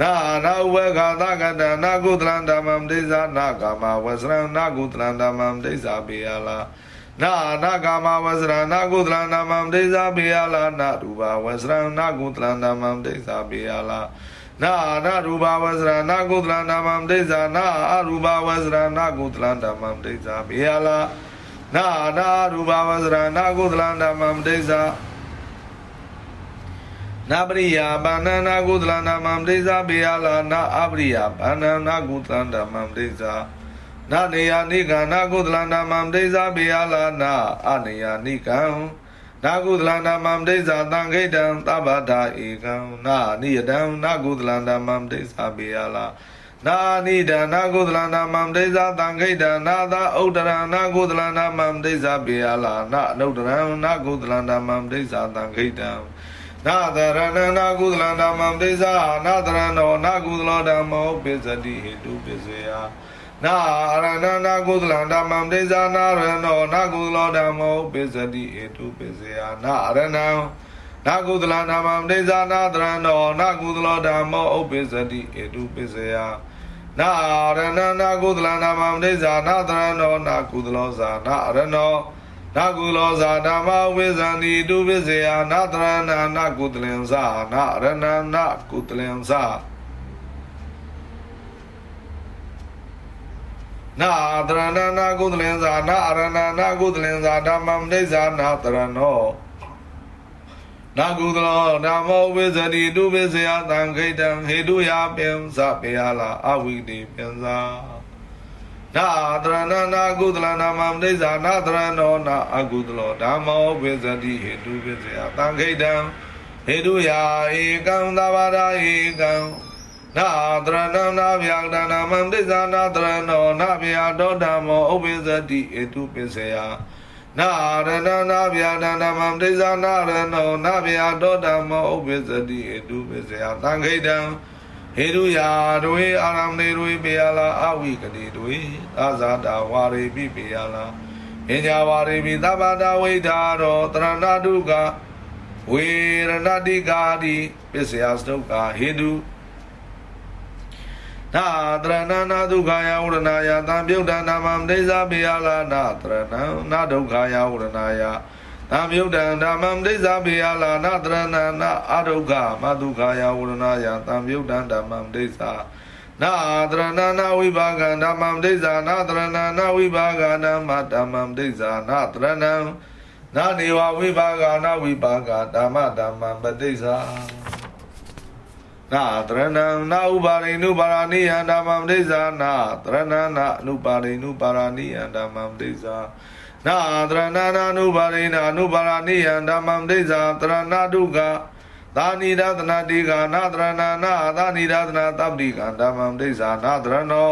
နာနာဝေခာသကတနာကုသလံဓမ္မံဒိသနာကာမဝဆရံနာကုသလံဓမ္မံဒိသပေယလာနာနာကာမဝဆရံနာကုသလံဓမ္မံဒိသပေယလာနာရူပဝဆရံနာကုသလံဓမ္မံဒိသပေယလာနာ na na gama wasra na gudra na mam de zabiala na ruba wasra na gudra na mam de zabiala na na ruba wasra na gudra na mam de za na aruba wasra na gudra na mam de zabiala na na ruba wasra na gudra na mam de za. Na briya banana gudra na mam de zabiala na abriya banana gudra na mam de za. နာအပရိယာဘာဏနာကုသလနာမံဒိသနာနေယနိကနာကုသလနာမံဒိသဘေယလာနာအနေယနိကံနာကုသလနာမံဒိသသံခိတံသဗ္ဗတာဧကံနာနိယတံနာကုသလနာမံဒိသဘေယလာနာနိဒာနာကုသလနာမံဒိသသံခိတံနာသာဥဒ္ဒရနာကုသလနာမံဒိသဘေယလာနာအနုဒ္ဒရံနာကုသလနာမံဒိသသံခိတံနာတရဏနာကုသလဓမ္မံပိစ္ဆာနာတရဏောနာကုသလောဓမ္မောပိစ္ဆတိဟိတုပိစ္ဆေယ နာရဏနာကုသလဓမ္မံပိစ္ဆာနာရဏောနာကုသလောဓမ္မောပိစ္ဆတိဟိတုပိစ္ဆေယနာရဏံနာကုသလဓမ္မံပိစ္ဆာနာတရဏောနာကုသလောဓမ္မောဥပိစ္ဆတိဟိတုပိစ္ဆေယနာရဏနာကုသလဓမ္မံပိစ္ဆာနာတရဏောနာကုသလောဇာနာရဏောနာကုလောဇာဓမ္မဝိဇန္တိတုပစ္ဆေယနာတရဏနာကုတလင်္ဇာနာရဏနာကုတလင်္ဇာ နာတရဏနာကုတလင်္ဇာနာအရဏနာကုတလင်္ဇာဓမ္မံဒိဇာနာတရဏောနာကုသလောဓမ္မောဝိဇတိတုပစ္ဆေယသံခိတံဟေတုယပင်္စပေယလာအဝိတိပင်္စာနာတရဏနာကုသလနာမဒိဇာနာတရဏောနာအကုသလောဓမ္မောဝိဇတိဟေတုပိစယတံခိတံဟေတုယာဧကံသဘာဒဧကံ နာတရဏနာဗျာဒနာမဒိဇာနာတရဏောနာဗျာတောဓမ္မောဥပိစတိဟေတုပိစယနာရဏနာဗျာဒန္ဓမံဒိသနာရနောနာဗျာတောဓမ္မောဥပ္ပစ္စတိအတုပစ္စယသံခိတံဟေရုယာတွေအာရမေတွေပေယလာအဝိကတိတွေသာဇာတာဝါရိပိပေယလာပညာဝါရိပိသဗ္ဗတာဝိဒါရောတရဏတုကဝေရဏတိကာတိပစ္စယစတုကဟေတု နာတရဏနာဒုက္ခယဝရဏယသံပြုတ်တနာမံဒိသပေယလာနာတရဏနာဒုက္ခယဝရဏယသံပြုတ်တဓမ္မံဒိသပေယလာနာတရဏနာအဒုက္ခမဒုက္ခယဝရဏယသံပြုတ်တဓမ္မံဒိသနာတရဏနာဝိပါကဓမ္မံဒိသနာတရဏနာဝိပါကဓမ္မဓမ္မံဒိသနာတရဏံနာနေဝဝိပါကနာဝိပါကဓမ္မဓမ္မံပဋိစ္ဆာ နာတရဏံနာဥပါရိနုပါရဏိယံဓမ္မံဒိသနာတရဏနာအနုပါရိနုပါရဏိယံဓမ္မံဒိသနာတရဏနာအနုပါရိနာအနုပါရဏိယံဓမ္မံဒိသတရဏဒုက္ခသာနိဒသနာတိကနာတရဏနာသာနိဒသနာတပ္တိကဓမ္မံဒိသနာတရဏော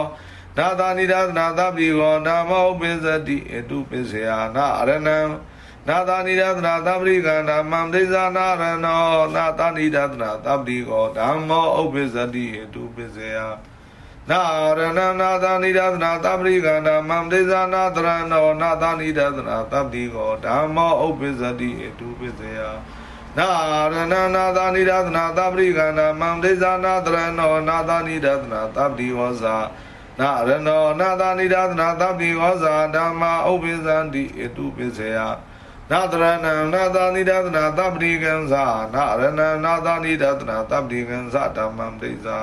နာသာနိဒသနာတပ္တိကောဓမ္မောပိစတိအတုပိစယနာအရဏံ နာသာနိဒသနာသပ္ပိကဓမ္မံဒိသနာရဏောနာသာနိဒသနာသပ္ပိကောဓမ္မောဥပ္ပဇတိဟတုပစ္စယနာရဏနာသာနိဒသနာသပ္ပိကဓမ္မံဒိသနာတရဏောနာသာနိဒသနာသပ္ပိကောဓမ္မောဥပ္ပဇတိဟတုပစ္စယနာရဏနာသာနိဒသနာသပ္ပိကဓမ္မံဒိသနာတရဏောနာသာနိဒသနာသပ္ပိဝဇာနာရဏောနာသာနိဒသနာသပ္ပိဝဇာဓမ္မာဥပ္ပဇန္တိဟတုပစ္စယ နာတရဏံနာသာနိဒသနာတပ္ပိကံသာနာရဏံနာသာနိဒသနာတပ္ပိကံသာဓမ္မံဒိသာ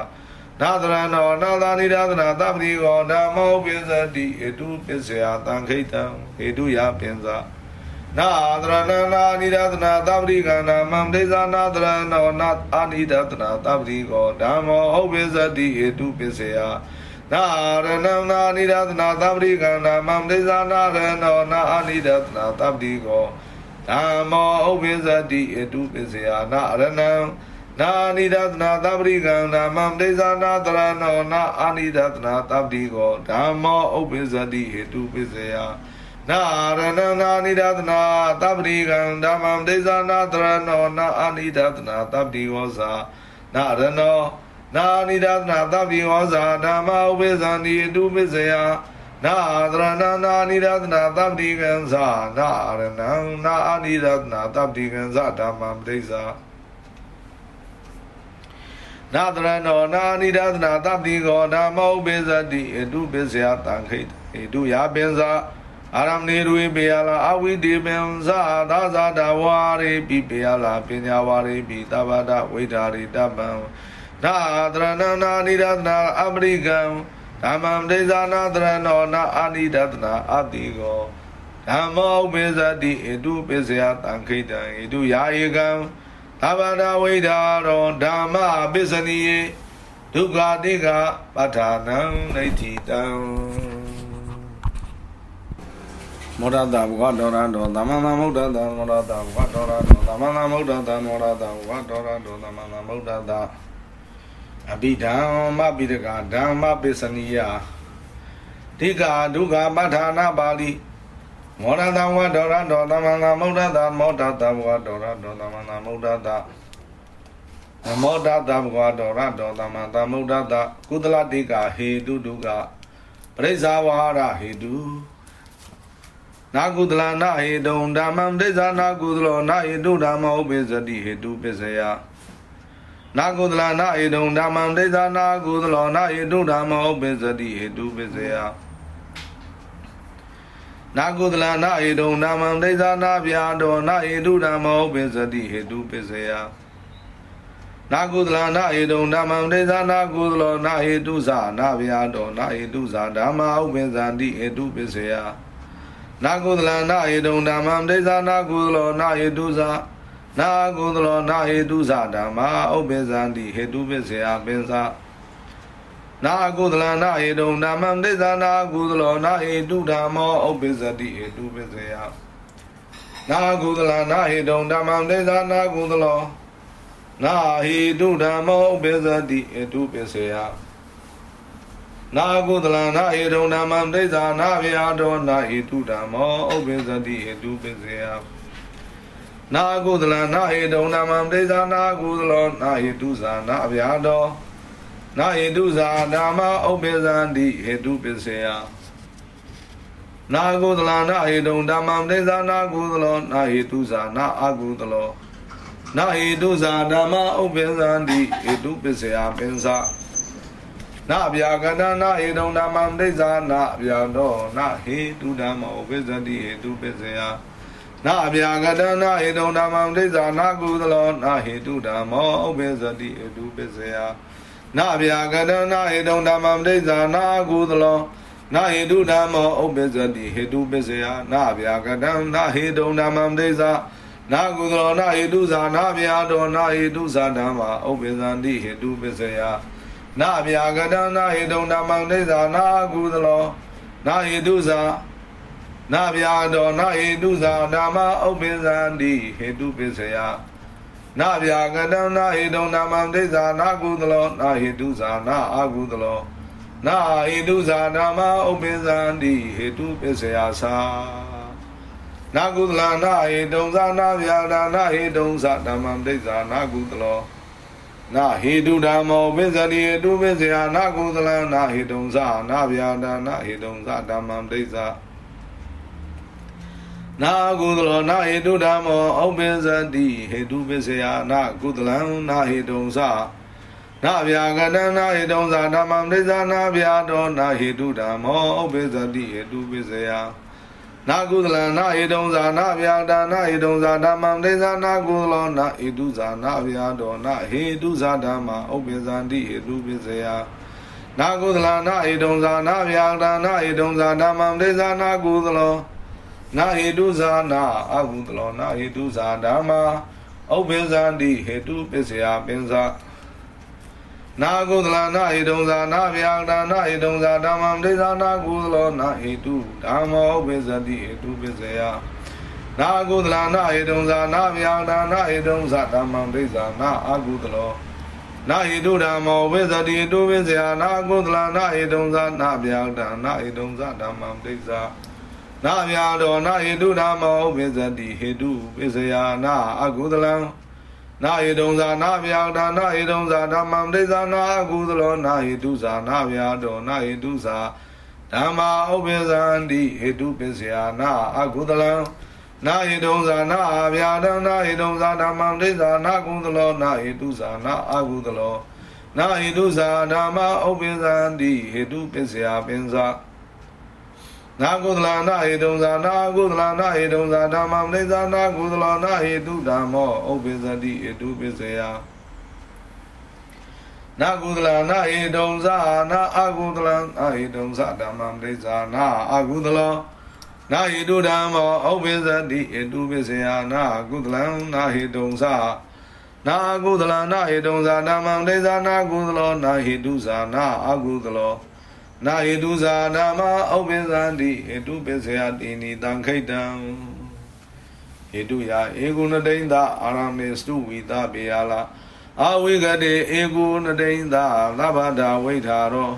နာတရဏောနာသာနိဒသနာတပ္ပိကောဓမ္မောပိစတိဧတုပစ္စယတံခိတံဟေတုယပင်သာနာတရဏနာနိဒသနာတပ္ပိကံနာမံဒိသာနာတရဏောနာအာနိဒသနာတပ္ပိကောဓမ္မောဥပိစတိဧတုပစ္စယ နာရဏံနာနိဒသနာသဗ္ဗိကံနာမံဒိသနာရဏောနာအနိဒသနာသဗ္ဗိကောဓမ္မောဥပ္ပိသတိအတုပစ္စယနာရဏံနာနိဒသနာသဗ္ဗိကံနာမံဒိသနာတရဏောနာအနိဒသနာသဗ္ဗိကောဓမ္မောဥပ္ပိသတိအတုပစ္စယနာရဏံနာနိဒသနာသဗ္ဗိကံဓမ္မံဒိသနာတရဏောနာအနိဒသနာသဗ္ဗိကောသာနာရဏော နာနိဒသနာသဗ္ဗိဟောဇာဓမ္မဥပိသန္တိအတုပစ္စယနာသရဏနာနိဒသနာသဗ္ဗိကံဇာနာရဏံနာအနိဒသနာသဗ္ဗိကံဇာဓမ္မံပဋိစ္ဆာနာတရဏောနာနိဒသနာသဗ္ဗိကောဓမ္မဥပိသတိအတုပစ္စယတံခိတဧတုယပင်္စာအာရမဏေရဝိပေယလာအဝိတိပင်္စာသာဇာတဝါရိပိပေယလာပညာဝါရိပိသဗ္ဗတဝိဓာရိတပံ နာတရဏနာနိဒသနာအပရိကံဓမ္မံဒိသနာတရဏောနာအာနိဒသနာအတိကောဓမ္မောပိစတိဣတုပိစယတံခိတံဣတုယာယေကံသဗ္ဗဒဝိဒါရောဓမ္မပစ္စနိယေဒုက္ခတိကပဋ္ဌာနံနေတိတံမောဒတာဘုရားတော်ရတော်သမန္တမုဒ္ဒတာမောဒတာဘုရားတော်ရတော်သမန္တမုဒ္ဒတာမောဒတာဘုရားတော်ရတော်သမန္တမုဒ္ဒတာ အဘိဓမ္မပိဒကဓမ္မပစ္စနိယဒိကာဒုက္ခပဋ္ဌာနာပါဠိမောရတဝဒောရဒောသမန္တမုဒ္ဒတာမောဒတဝဒောရဒောသမန္တမုဒ္ဒတာမောဒတဘဂဝဒောရဒောသမန္တမုဒ္ဒတာကုသလတိကာဟေတုဒုက္ခပရိစ္ဆာဝါရဟေတုနာကုသလနာဟေတုံဓမ္မံဒိသနာကုသလောနာဟေတုဓမ္မောပိစတိဟေတုပစ္စယ နာကုသလနာဧတုံဓမ္မံဒိသနာကုသလောနာဧတုဓမ္မောပိစတိဟေတုပိစယနာကုသလနာဧတုံဓမ္မံဒိသနာဗျာတောနာဧတုဓမ္မောပိစတိဟေတုပိစယနာကုသလနာဧတုံဓမ္မံဒိသနာကုသလောနာဧတုဇာနာဗျာတောနာဧတုဇာဓမ္မာဥပိစန္တိဟေတုပိစယနာကုသလနာဧတုံဓမ္မံဒိသနာကုသလောနာဧတုဇာ နာကုသလောနာဟေတုဇဓမ္မာဥပ္ပဇန္တိဟေတုပစ္စယပင်္စနာကုသလနာဟေတုံဓမ္မံဒိသနာကုသလောနာဟေတုဓမ္မောဥပ္ပဇတိဟေတုပစ္စယနာကုသလနာဟေတုံဓမ္မံဒိသနာကုသလောနာဟေတုဓမ္မောဥပ္ပဇတိဟေတုပစ္စယနာကုသလနာဟေတုံဓမ္မံဒိဋ္ဌာနာဗျာတောနာဟိတုဓမ္မောဥပ္ပဇတိဟေတုပစ္စယ နာကုသလနာဟေတုံဓမ္မံဒိဋ္ဌာနာကုသလောနာဟိတုဇာနာဗျာတောနာဟိတုဇာဓမ္မဥပ္ပဇံတိဟေတုပစ္စယနာကုသလနာဟေတုံဓမ္မံဒိဋ္ဌာနာကုသလောနာဟိတုဇာနာအကုသလောနာဟိတုဇာဓမ္မဥပ္ပဇံတိဟေတုပစ္စယပင်္စနာဗျာကတနာဟေတုံဓမ္မံဒိဋ္ဌာနာဗျာတောနာဟေတုဓမ္မောပိစတိဟေတုပစ္စယ နာဗျာကတနာဟေတုံဓမ္မံဒိဋ္ဌာနာကုသလောနာဟေတုဓမ္မောဥပိစတိဟေတုပစ္စယနာဗျာကတနာဟေတုံဓမ္မံဒိဋ္ဌာနာကုသလောနာဟေတုဓမ္မောဥပိစတိဟေတုပစ္စယနာဗျာကတနာဟေတုံဓမ္မံဒိဋ္ဌာနာကုသလောနာဟေတုဇာနာဗျာတောနာဟေတုဇာဓမ္မာဥပိစန္တိဟေတုပစ္စယနာဗျာကတနာဟိတုံဓမ္မံဒိသနာကုသလောနာဟိတုဇာ နာဗျာတောနာဟိတုဇာဓမ္မဥပ္ပဇံတိဟိတုပစ္စယနာဗျာကတနာဟိတုံဓမ္မံဒိသနာကုသလောနာဟိတုဇာနာအာကုသလောနာဟိတုဇာဓမ္မဥပ္ပဇံတိဟိတုပစ္စယသာနာကုသလနာဟိတုံဇာနာဗျာဒါနာဟိတုံဇာဓမ္မံဒိသနာကုသလောနာဟေတုဓမ္မောပိစတိတုပိစယနာကုသလနာဟေတုံဇာနာဗျာဒနာဟေတုံဇာဓမ္မံဒိဋ္ဌာ နာကုသလောနာဟေတုဓမ္မောဥပိစတိဟေတုပိစယနာကုသလံနာဟေတုံဇာနာဗျာကတနာဟေတုံဇာဓမ္မံဒိဋ္ဌာနာဗျာတောနာဟေတုဓမ္မောဥပိစတိဟေတုပိစယနာကုသလနာဧတုံဇာနာဗျာဒါနာဧတုံဇာဓမ္မံဒေဇာနာကုသလောနာဧတုဇာနာဗျာဒောနာဟေတုဇာဓမ္မဥပ္ပဇန္တိဟေတုပစ္စယနာကုသလနာဧတုံဇာနာဗျာဒါနာဧတုံဇာဓမ္မံဒေဇာနာကုသလော နာဟေတုဇာနာအကုသလောနာဟေတုဇာဓမ္မဥပ္ပဇန္တိဟေတုပစ္စယပင်္စနာကုသလနာဟိတုံဇာနာဗျာဒါနာဟိတုံဇာဓမ္မံဒိသနာကုသလောနာဟိတုဓမ္မောပိစတိဟိတုပိစယနာကုသလနာဟိတုံဇာနာဗျာဒါနာဟိတုံဇာဓမ္မံဒိသနာအကုသလောနာဟိတုဓမ္မောပိစတိဟိတုပိစယနာကုသလနာဟိတုံဇာနာဗျာဒါနာဟိတုံဇာဓမ္မံဒိသနာ ဗျာဒောနာဟိတုဓမ္မောပိစတိဟိတုပိစယနာအကုသလံနာဟိတုံဇာနာဗျာဒါနာဟိတုံဇာဓမ္မံဒိဇာနာကုသလောနာဟိတုဇာနာဗျာတောနာဟိတုဇာဓမ္မာဥပ္ပဇံတိဟိတုပစ္စယနာအကုသလံနာဟိတုံဇာနာဗျာဒနာဟိတုံဇာဓမ္မံဒိဇာနာကုသလောနာဟိတုဇာနာအကုသလောနာဟိတုဇာဓမ္မာဥပ္ပဇံတိဟိတုပစ္စယပင်္စ နာကုသလနာဟေတုံဇာနာကုသလနာဟေတုံဇာဓမ္မမိဇာနာကုသလနာဟေတုဓမ္မောဥပ္ပိသတိဟေတုပိစယနာကုသလနာဟေတုံဇာနာအကုသလနာဟေတုံဇာဓမ္မမိဇာနာအကုသလောနာဟေတုဓမ္မောဥပ္ပိသတိဟေတုပိစယနာကုသလနာဟေတုံဇာနာကုသလနာဟေတုံဇာဓမ္မမိဇာနာကုသလောနာဟေတုဇာနာအကုသလော နာဟိတုဇာနာမဥပ္ပဇန္တိဟိတုပစ္စယတိနိတံခိတံဟိတုယဧကုဏတိန်သာအာရမေစတုဝိသပေယလာအဝိကတိဧကုဏတိန်သာလဘဒဝိထာရော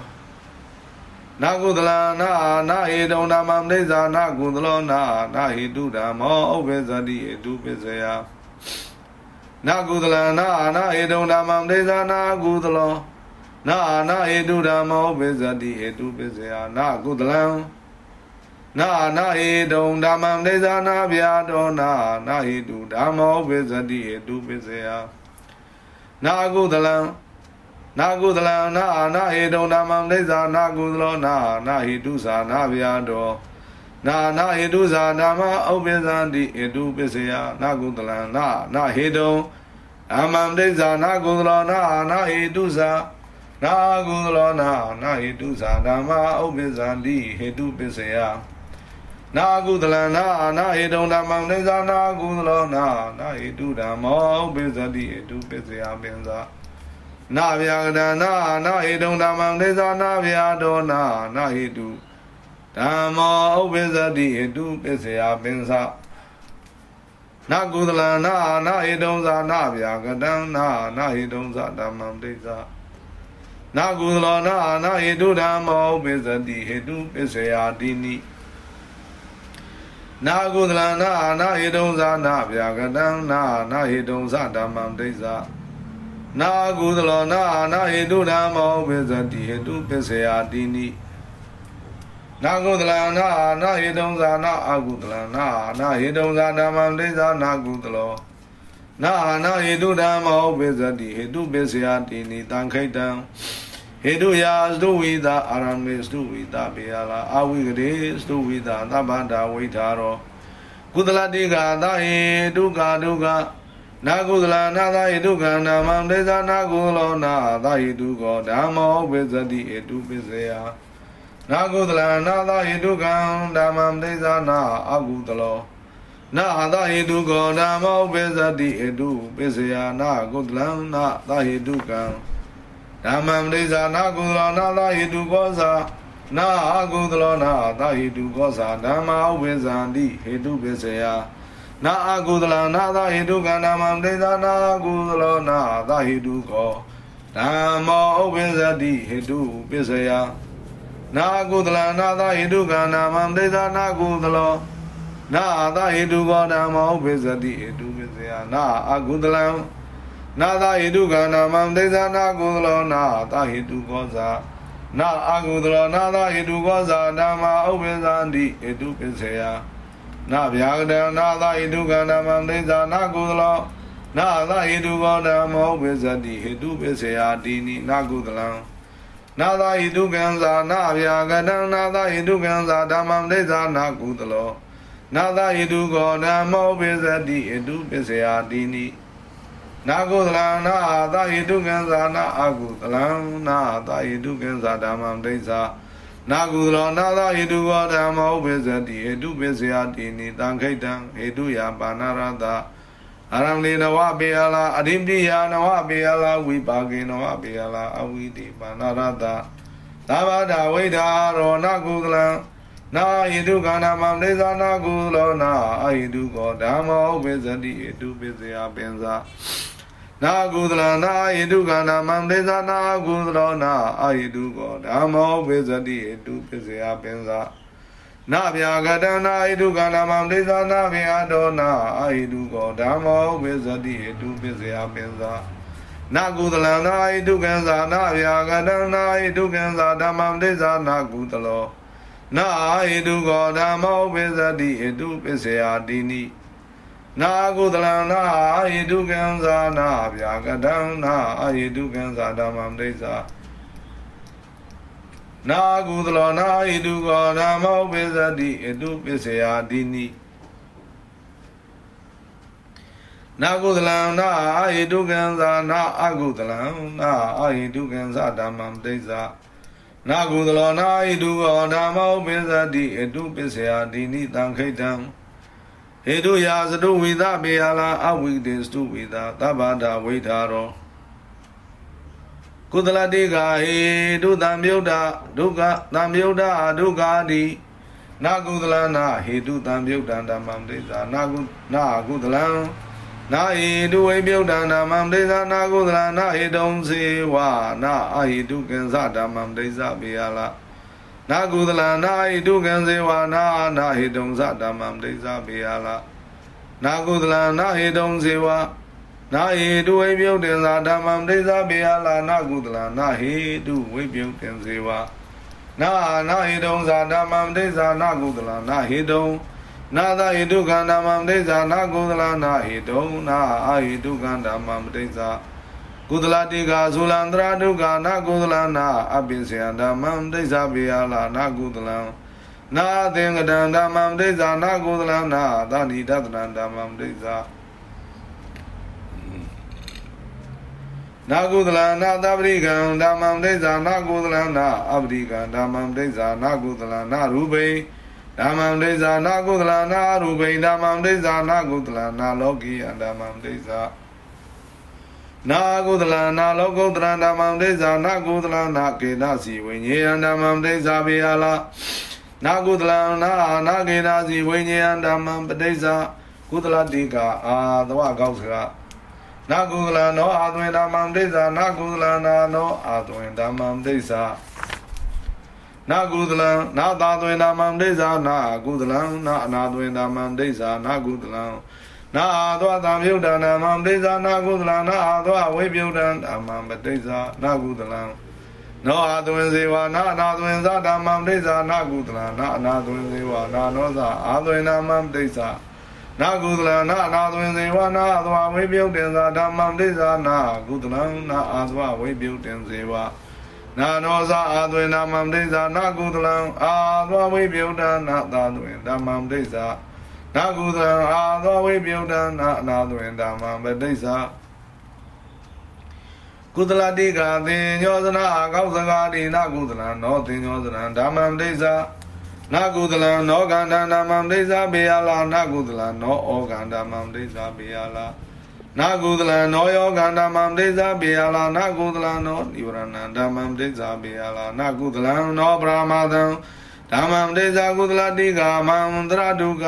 နာကုသလနာနာဟိတုံဓမ္မမိစ္ဆာနာကုသလောနာနာဟိတုဓမ္မောဥပ္ပဇတိဟိတုပစ္စယနာကုသလနာနာဟိတုံဓမ္မမိစ္ဆာနာကုသလော နာနာဟေတုဓမ္မောပိဇတိဟေတုပိစယနာကုသလံနာနာဟေတုံဓမ္မံဒေသနာဗျာတောနာနာဟေတုဓမ္မောပိဇတိဟေတုပိစယနာကုသလံနာကုသလံနာနာဟေတုံဓမ္မံဒေသနာကုသလောနာနာဟေတုသာနာဗျာတောနာနာဟေတုသာဓမ္မဥပ္ပဇံတိဟေတုပိစယနာကုသလံနာနာဟေတုံဓမ္မံဒေသနာကုသလောနာနာဟေတုသာ နာကုသလောနာနာဟိတုဇာဓမ္မာဥပ္ပဇန္တိဟေတုပစ္စယနာကုသလနာနာဟိတုံဓမ္မံနေဇာနာကုသလောနာနာဟိတုဓမ္မောဥပ္ပဇတိဟေတုပစ္စယပင်သာနာဗျာကဒနာနာဟိတုံဓမ္မံနေဇာနာဗျာဒောနာနာဟိတုဓမ္မောဥပ္ပဇတိဟေတုပစ္စယပင်သာနာကုသလနာနာဟိတုံဇာနာဗျာကတံနာနာဟိတုံဇာဓမ္မံဒိဋ္ဌာ နနာကုသလောနာနာဟိတုဓမ္မောပိစတိဟိတုပစ္စယတိနိနာကုသလနာနာဟိတုံဇာနာဗျာကတံနာနာဟိတုံဇဓမ္မံဒိဋ္ဌာနာကုသလောနာနာဟိတုဓမ္မောပိစတိဟိတုပစ္စယတိနိနာကုသလနာနာဟိတုံဇာနာအကုသလနာနာဟိတုံဇာဓမ္မံဒိဋ္ဌာနာကုသလောနာနာဟိတုဓမ္မောပိစတိဟိတုပစ္စယတိနိတံခိတံ ဟေတုယာစတုဝိတာအာရမေစတုဝိတာပေယလာအဝိကရေစတုဝိတာသဗ္ဗတာဝိထာရောကုသလတိကာသဟေဒုက္ခဒုက္ခနာကုသလနာသဟေဒုက္ခနာမံဒေသနာကုလောနာသဟေဒုက္ခဓမ္မောပိစတိဧတုပိစယနာကုသလနာသဟေဒုက္ခဓမ္မံဒေသနာအကုသလောနာသဟေတုကောဓမ္မောပိစတိဧတုပိစယနာကုသလနာသဟေတုကံ ဓမ္မံဒိသနာကုသလောနာသဟိတုကောသာနာအကုသလောနာသဟိတုကောသာဓမ္မဥပိသန္တိဟေတုပစ္စယနာအကုသလနာသဟိတုကန္ဓမံဒိသနာကုသလောနာသဟိတုကောဓမ္မောဥပိသတိဟေတုပစ္စယနာကုသလနာသဟိတုကန္ဓမံဒိသနာကုသလောနာသဟိတုကောဓမ္မောဥပိသတိဟေတုပစ္စယနာအကုသလံနာ သဟိတုကနာမံဒိသနာကုသလောနာသဟိတုကောဇာနာအကုသလောနာသဟိတုကောဇာဓမ္မာဥပ္ပဇန္တိဟိတုပစ္စယနာဗျာကတနာသဟိတုကနာမံဒိသနာကုသလောနာသဟိတုကောဓမ္မောဥပ္ပဇန္တိဟိတုပစ္စယတိနိနာကုသလံနာသဟိတုကံဇာနာဗျာကတနာသဟိတုကံဇာဓမ္မံဒိသနာကုသလောနာသဟိတုကောဓမ္မောဥပ္ပဇန္တိဟိတုပစ္စယတိနိ နာကုသလံနာသာယိတုကံသာနာအာကုသလံနာသာယိတုကံသာဓမ္မံဒိဋ္ဌာနာကုသလောနာသာယိတုဝဓမ္မောပိစတိဟေတုပိစယတိနိတံခိတံဟေတုယပါဏရတအရံလေနဝပေယလာအရိပိယနဝပေယလာဝိပါကေနဝပေယလာအဝိတိပါဏရတသဗ္ဗတာဝိဒါရောနာကုသလံနာဟိတုခန္ဓာမံဒိသနာကုလောနာအဟိတုကောဓမ္မောပိစတိဟေတုပိစယပင်စာ နာကုသလနာဣတုကနာမံဒေသနာကုသလောနာအာယတုကောဓမ္မောပိစတိဣတုပစ္စယပင်္စနာဗျာကတနာဣတုကနာမံဒေသနာဗျာဒောနာအာယတုကောဓမ္မောပိစတိဣတုပစ္စယပင်္စနာကုသလနာဣတုကံသာနာဗျာကတနာဣတုကံသာဓမ္မံဒေသနာကုသလောနာဣတုကောဓမ္မောပိစတိဣတုပစ္စယတိနိ နာကုသလံနာအာယတုကံဇာနာဗျာကတံနာအာယတုကံဇာဓမ္မံဒိဋ္ဌာနာကုသလောနာဣတုကောဓမ္မောပိစတိဣတုပစ္စယတိနိနာကုသလံနာအာယတုကံဇာနာအကုသလံနာအာယတုကံဇာဓမ္မံဒိဋ္ဌာနာကုသလောနာဣတုကောဓမ္မောပိစတိဣတုပစ္စယတိနိတံခိတံ ဟေတုယာသတုဝိသပေယလာအဝိတေစတုဝိသသဗ္ဗတာဝိထာရောကုသလတိကာဟေတုတံမြုဒ္ဒဒုက္ခတံမြုဒ္ဒဒုက္ခတိနာကုသလနာဟေတုတံမြုဒ္ဒံဓမ္မံဒိသနာကုနာကုသလံနာဟေတုဝိမြုဒ္ဒံဓမ္မံဒိသနာကုသလနာဟေတုံစေဝနာအဟေတုကံသဓမ္မံဒိသပေယလာ နာကုသလနာဟိတုကံဇေဝနာနာဟိတုံသဓမ္မံဒိသဘေယလာနာကုသလနာဟိတုံဇေဝနာဟိတုဝိပြုတ်တင်သာဓမ္မံဒိသဘေယလာနာကုသလနာဟိတုဝိပြုတ်တင်ဇေဝနာနာဟိတုံသာဓမ္မံဒိသနာကုသလနာဟိတုံနာသဟိတုကံဓမ္မံဒိသနာကုသလနာဟိတုံနာအာဟိတုကံဓမ္မံဒိသ ကုသလတိကာဇူလန္တရာဒုက္ခနာကုသလနာအပိစယဓမ္မံဒိဋ္ဌပိယလာနာကုသလံနာသင်္ကတံဓမ္မံဒိဋ္ဌာနာကုသလနာသာနိတတနံဓမ္မံဒိဋ္ဌာနာကုသလနာသပရိကံဓမ္မံဒိဋ္ဌာနာကုသလနာအပရိကံဓမ္မံဒိဋ္ဌာနာကုသလနာရူပိဓမ္မံဒိဋ္ဌာနာကုသလနာရူပိဓမ္မံဒိဋ္ဌာနာကုသလနာလောကိယဓမ္မံဒိဋ္ဌာ နာကုသလနာလောကုတရဓမ္မံဒိသနာကုသလနာကေနစီဝိညေယဓမ္မံဒိသဘေယလာနာကုသလနာနာကေနစီဝိညေယဓမ္မံပဋိစ္စကုသလတိကာအာသဝကောက်စကနာကုသလံနောအာသွင်ဓမ္မံဒိဋ္ဌာနာကုသလံနာနောအာသွင်ဓမ္မံဒိဋ္ဌာနာကုသလံနာသာသွင်ဓမ္မံဒိဋ္ဌာနာကုသလံနာအနာသွင်ဓမ္မံဒိဋ္ဌာနာကုသလံ နာအာသောသံယုတ်တနာမံဒိဋ္ဌာနာကုသလံနာအာသောဝိပယုတ်တံဓမ္မံပဋိစ္ဆာနာကုသလံနောအာသွင်စေဝနာအနာသွင်သဓမ္မံဒိဋ္ဌာနာကုသလံနာအနာသွင်စေဝနာနောသအာသွင်ဓမ္မံပဋိစ္ဆာနာကုသလနာနာသွင်စေဝနာအသဝဝိပယုတ်တင်္သာဓမ္မံဒိသနာကုသလနာအာသဝဝိပယုတ်တင်စေဝနာနောဇာအာသွင်နာမံဒိသနာကုသလအာသဝဝိပယုတ်တနာသာသွင်ဓမ္မံဒိသ နာကုသလအာသဝဝိပယုတ်တနာအနာသွင်ဓမ္မံပဒိသကုသလတိကာသင်ညောဇနာအကောက်စကာတိနာကုသလနောသင်ညောဇနာဓမ္မံဒိသနာကုသလံနောကန္တနာမံဒိသဘေယလာနာကုသလံနောဩကန္တမံဒိသဘေယလာနာကုသလံနောယောကန္တမံဒိသဘေယလာနာကုသလံနောနိဝရဏဓမ္မံဒိသဘေယလာနာကုသလံနောပရမသံဓမ္မံဒိသကုသလတိကာမံသရတုက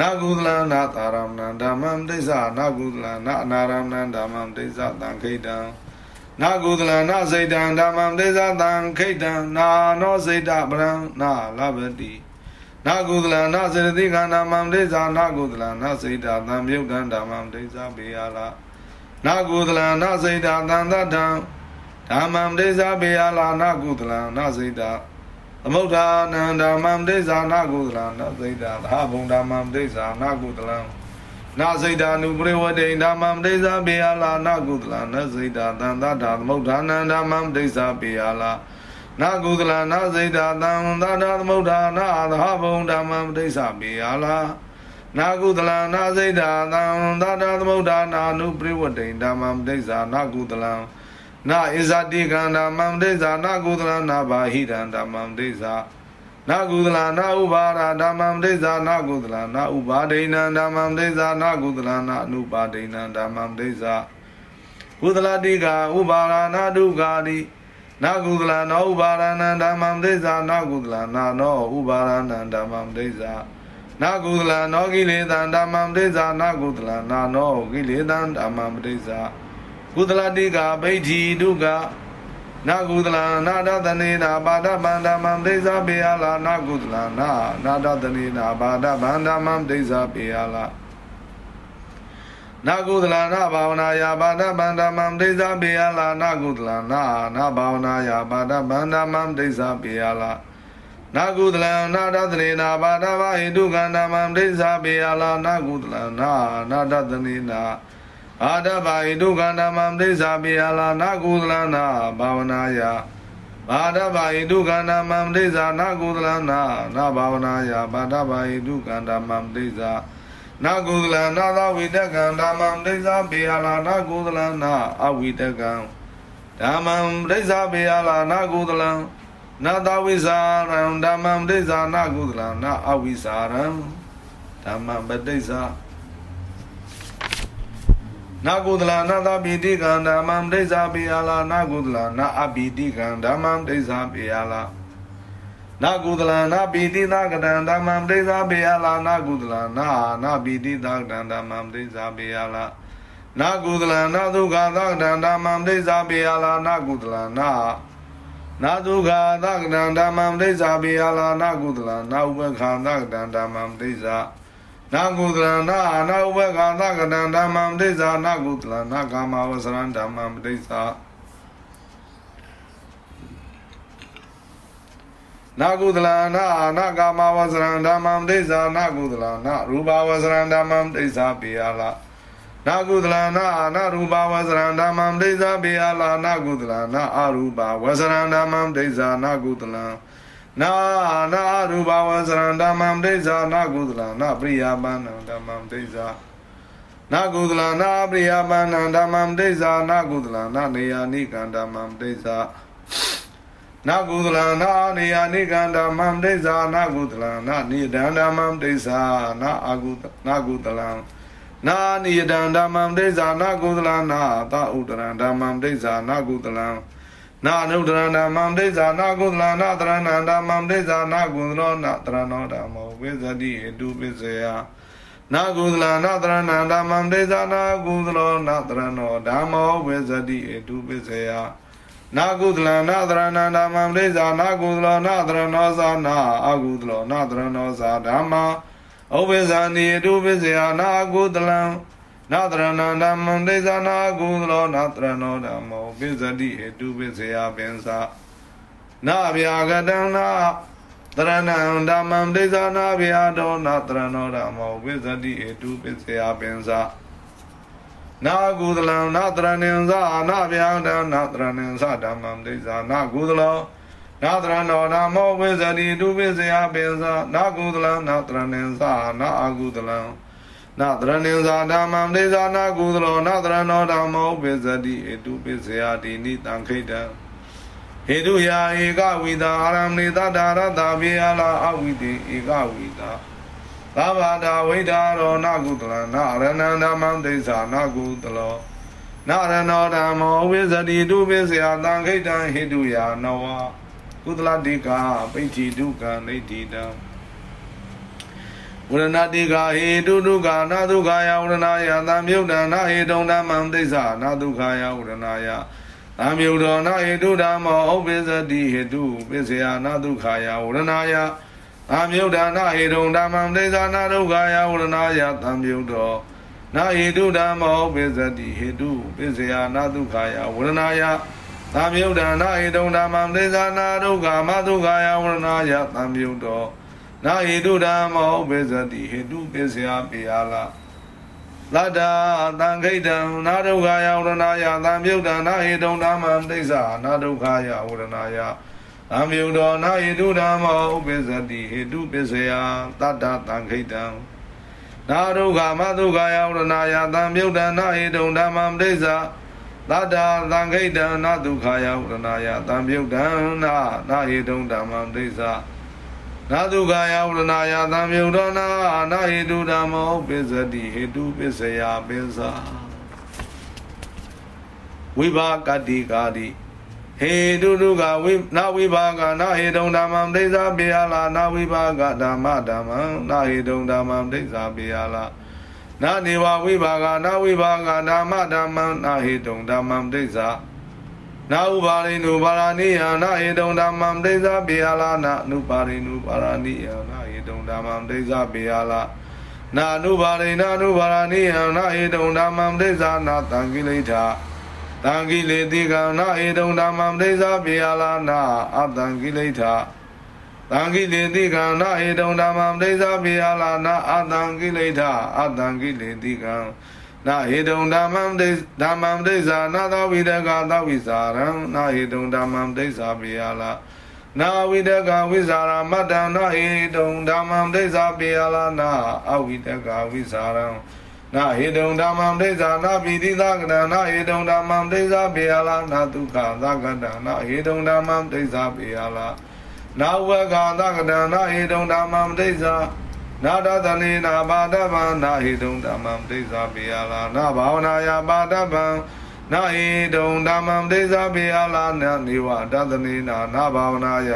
နာကုသလံနာတာရမဏဓမ္မံဒိသနာကုသလံနာအနာရမဏဓမ္မံဒိသသံခိတံနာကုသလနာစိတ်တံဓမ္မံဒေသတံခိတံနာနောစိတ်တပရံနာလဘတိနာကုသလနာစေတိကနာမံဒေသနာကုသလနာစိတ်တသံမြုတ်တံဓမ္မံဒေသပေယလာနာကုသလနာစိတ်တသံတတံဓမ္မံဒေသပေယလာနာကုသလနာစိတ်တ သမုဋ္ဌာနံဓမ္မံဒေသနာကုသလနာစိတ်တသာဘုံဓမ္မံဒေသနာကုသလံနာစိတ်တာနုပရိဝတိဓမ္မံဒိသပေယလာနာကုသလနစိတ်တာတန်တတာသမုဋ္ဌာနံဓမ္မံဒိသပေယလာနာကုသလနာစိတ်တာတန်တတာသမုဋ္ဌာနာသဟဘုံဓမ္မံဒိသပေယလာနာကုသလနာစိတ်တာတန်တတာသမုဋ္ဌာနာနုပရိဝတိဓမ္မံဒိသနာကုသလ နာဣဇတိကံဓမ္မံဒိသနာကုသလနာဘာဟိတံဓမ္မံဒိသနာကုသလနာဥပါဒဓမ္မံဒိသနာကုသလနာဥပါဒိနံဓမ္မံဒိသနာကုသလနာအနုပါဒိနံဓမ္မံဒိသကုသလတိကဥပါဒနာဒုက္ခတိနာကုသလနောဥပါဒနံဓမ္မံဒိသနာကုသလနာနောဥပါဒနံဓမ္မံဒိသနာကုသလနောကိလေသာဓမ္မံဒိသနာကုသလနာနောကိလေသာဓမ္မံဒိသ ကုသလတိကဗိဋ္ဌိဒုက္ခနာကုသလနာဒသနေနာပါဒဗန္ဓမံဒိသပေယလာနာကုသလနာနာဒသနေနာပါဒဗန္ဓမံဒိသပေယလာနာကုသလနာဘာဝနာယာပါဒဗန္ဓမံဒိသပေယလာနာကုသလနာနာဘာဝနာယာပါဒဗန္ဓမံဒိသပေယလာနာကုသလနာဒသနေနာပါဒဝဟိတုကန္ဓမံဒိသပေယလာနာကုသလနာနာဒသနေနာ အာတဘာဟိဒုက္ခနာမံဒိသပိယလာနာကုသလနာဘာဝနာယဘာဒဘာဟိဒုက္ခနာမံဒိသနာကုသလနာနာဘာဝနာယဘာဒဘာဟိဒုက္ခနာမံဒိသနာကုသလနာသဝိတကံဓမ္မံဒိသပိယလာနာကုသလနာအဝိတကံဓမ္မံဒိသပိယလာနာကုသလံနာတဝိဇာရံဓမ္မံဒိသနာကုသလနာအဝိဇာရံဓမ္မံပဋိစ္ဆာ နာကုသလနာသပိတိကံဓမ္မံဒိဋ္ဌာပိယလာနာကုသလနာအပိတိကံဓမ္မံဒိဋ္ဌာပိယလာနာကုသလနာပိတိသကတံဓမ္မံဒိဋ္ဌာပိယလာနာကုသလနာနာပိတိသကတံဓမ္မံဒိဋ္ဌာပိယလာနာကုသလနာဒုက္ခသကတံဓမ္မံဒိဋ္ဌာပိယလာနာကုသလနာနာဒုက္ခသကတံဓမ္မံဒိဋ္ဌာပိယလာနာကုသလနာဥပ္ပခာသကတံဓမ္မံဒိဋ္ဌာ နာကုသလနာအနာဥပကသကတံဓမ္မံပဋိစ္ဆာနာကုသလနာကာမဝဆရံဓမ္မံပဋိစ္ဆာနာကုသလနာအနာကာမဝဆရံဓမ္မံပဋိစ္ဆာနာကုသလနာရူပဝဆရံဓမ္မံပဋိစ္ဆာပိယလာနာကုသလနာအနာရူပဝဆရံဓမ္မံပဋိစ္ဆာပိယလာနာကုသလနာအရူပဝဆရံဓမ္မံပဋိစ္ဆာနာကုသလံနာ နာရူပဝဇရံဓမ္မံဒိဋ္ဌာနာကုသလနာပရိယာပန္နံဓမ္မံဒိဋ္ဌာနာကုသလနာပရိယာပန္နံဓမ္မံဒိဋ္ဌာနာကုသလနာနေယာနိကံဓမ္မံဒိဋ္ဌာနာကုသလနာနေယာနိကံဓမ္မံဒိဋ္ဌာနာကုသလနာနိဒံဓမ္မံဒိဋ္ဌာနာအာကုနာကုသလံနာနိဒံဓမ္မံဒိဋ္ဌာနာကုသလနာသာဥဒရံဓမ္မံဒိဋ္ဌာနာကုသလံနာ နုဒရဏမံဒိဋ္ဌာနာကုသလနာတရဏန္တမံဒိဋ္ဌာနာကုသလောနာတရဏောဓမ္မောဝိဇတိဟိတုပစ္စယနာကုသလနာတရဏဓမ္မံဒေသနာကုသလောနာတရဏောဓမ္မောဝိဇတိအတုပစ္စယနာကုသလနာတရဏဓမ္မံဒေသနာကုသလောနာတရဏောသာနာအကုသလောနာတရဏောသာဓမ္မာဩဝိဇာနိအတုပစ္စယနာကုသလံ နာတရဏဓမ္မံဒေသနာကုသလောနာတရဏောဓမ္မောဝိဇတိအတုပစ္စယပင်္စနာဗျာကတံနာတရဏံဓမ္မံဒိသနာဗျာဒောနာတရဏောဓမ္မောဝိဇတိဧတုပစ္စယပင်္စနာကုသလံနာတရဏင်္ဇာနာဗျာဒံနာတရဏင်္ဇာဓမ္မံဒိသနာကုသလောနာတရဏောဓမ္မောဝိဇတိတုပစ္စယပင်္စနာကုသလံနာတရဏင်္ဇာနာအကုသလံ နာတရဏင်္ဇာဓမ္မံဒိသနာကုသလောနာတရဏောဓမ္မောဝိဇတိဧတုပစ္စယတိနိတံခိတံဟေတုယာဧကဝိတာအာရမေတတာရတဘေယလာအဝိတေဧကဝိတာသဗ္ဗတာဝိဒါရောနကုတလနာရဏန္ဓမံဒိသနာကုတလောနာရဏောဓမ္မောဝိဇတိတုပိစယတံခိတံဟေတုယာနဝကုတလတိကာပိဋ္ဌိဒုက္ခနိဋ္ဌိတံ ဝရဏတိကာဟေတုဒုက္ခနာဒုက္ခယဝရဏယသံမြုဒ္ဒနာဟေတုံဓမ္မံဒိသနာဒုက္ခယဝရဏယအမြုဒောနာဟိတုဓမ္မောဥပ္ပိသတိဟိတုပစ္စယနာဒုက္ခယဝရဏယအမြုဒါနာဟိတုံဓမ္မံဒိသနာဒုက္ခယဝရဏယသံမြုဒောနာဟိတုဓမ္မောဥပ္ပိသတိဟိတုပစ္စယနာဒုက္ခယဝရဏယသံမြုဒါနာဟိတုံဓမ္မံဒိသနာဒုက္ခမဒုက္ခယဝရဏယသံမြုဒော နာဟိတုဓမ္မောဥပ္ပိသတိဟိတုပစ္စယပိယလာလတ္တာတံခိတံနာဒုက္ခယဝရဏယသံမြုဒ္ဒနာဟိတုံဓမ္မံဒိဋ္ဌာနာဒုက္ခယဝရဏယသံမြုဒ္ဒောနာဟိတုဓမ္မောဥပိသတိဟိတုပစ္စယတတ္တတံခိတံနာဒုက္ခမဒုက္ခယဝရဏယသံမြုဒ္ဒနာဟိတုံဓမ္မံဒိဋ္ဌာတတ္တသံခိတံနာဒုက္ခယဝရဏယသံမြုဒ္ဒနာနာဟိတုံဓမ္မံဒိဋ္ဌာ နာတုကာယဝရဏယသံမြုဒ္ဒနာအနာဟိတုဓမ္မောပိစတိဟိတုပစ္စယပိစဝိဘာကတိကာတိဟေတုတုကဝိနာဝိဘာကနာဟေတုံဓမ္မံဒိသပိယလာနာဝိဘာကဓမ္မဓမ္မံနာဟေတုံဓမ္မံဒိသပိယလာနာနေဝဝိဘာကနာဝိဘာကဓမ္မဓမ္မံနာဟေတုံဓမ္မံဒိသ နာဥပါရိနုပါရဏိယနာဟေတုံဓမ္မံဒိသပိယလာနာနုပါရိနုပါရဏိယနာဟေတုံဓမ္မံဒိသပိယလာနာနုပါရိနာနုပါရဏိယနာဟေတုံဓမ္မံဒိသနာတံကိလေသာတံကိလေတိကနာဟေတုံဓမ္မံဒိသပိယလာနာအတံကိလေသာတံကိလေတိကနာဟေတုံဓမ္မံဒိသပိယလာနာအတံကိလေသာအတံကိလေတိကံ နာဟေတုံဓမ္မံဒိဓမ္မံဒိဋ္ဌာနာသဝိတကသဝိစာရံနာဟေတုံဓမ္မံဒိဋ္ဌာပိယလာနာဝိတကဝိစာရမတ္တနာဟေတုံဓမ္မံဒိဋ္ဌာပိယလာနာအဝိတကဝိစာရံနာဟေတုံဓမ္မံဒိဋ္ဌာနာပိတိသကတနာဟေတုံဓမ္မံဒိဋ္ဌာပိယလာနာဒုက္ခသကတနာဟေတုံဓမ္မံဒိဋ္ဌာပိယလာနာဝကသကတနာဟေတုံဓမ္မံဒိဋ္ဌာ နာတသနေနာပါဒဗံနာဟိတုံဓမ္မံဒိသပိယလာနာဘာဝနာယပါဒဗံနာဟိတုံဓမ္မံဒိသပိယလာနာနေဝတသနေနာနာဘာဝနာယ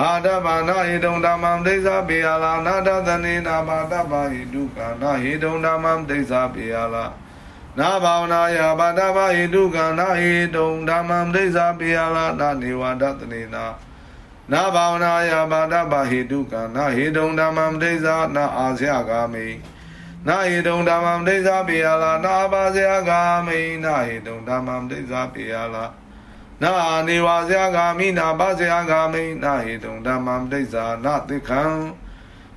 အာဒဗာနာဟိတုံဓမ္မံဒိသပိယလာနာတသနေနာပါဒဗဟိတုကနာဟိတုံဓမ္မံဒိသပိယလာနာဘာဝနာယပါဒဗဟိတုကနာဟိတုံဓမ္မံဒိသပိယလာနာနေဝတသနေနာ နာဘာဝနာယဘာဒဘာဟေတုကနာဟေတုံဓမ္မံဒိဋ္ဌာနာအာဇယဂာမိနာဟေတုံဓမ္မံဒိဋ္ဌာပိယလာနာဘာဇယဂာမိနာဟေတုံဓမ္မံဒိဋ္ဌာပိယလာနာနေဝဇယဂာမိနာဘာဇယဂာမိနာဟေတုံဓမ္မံဒိဋ္ဌာနာတိခံ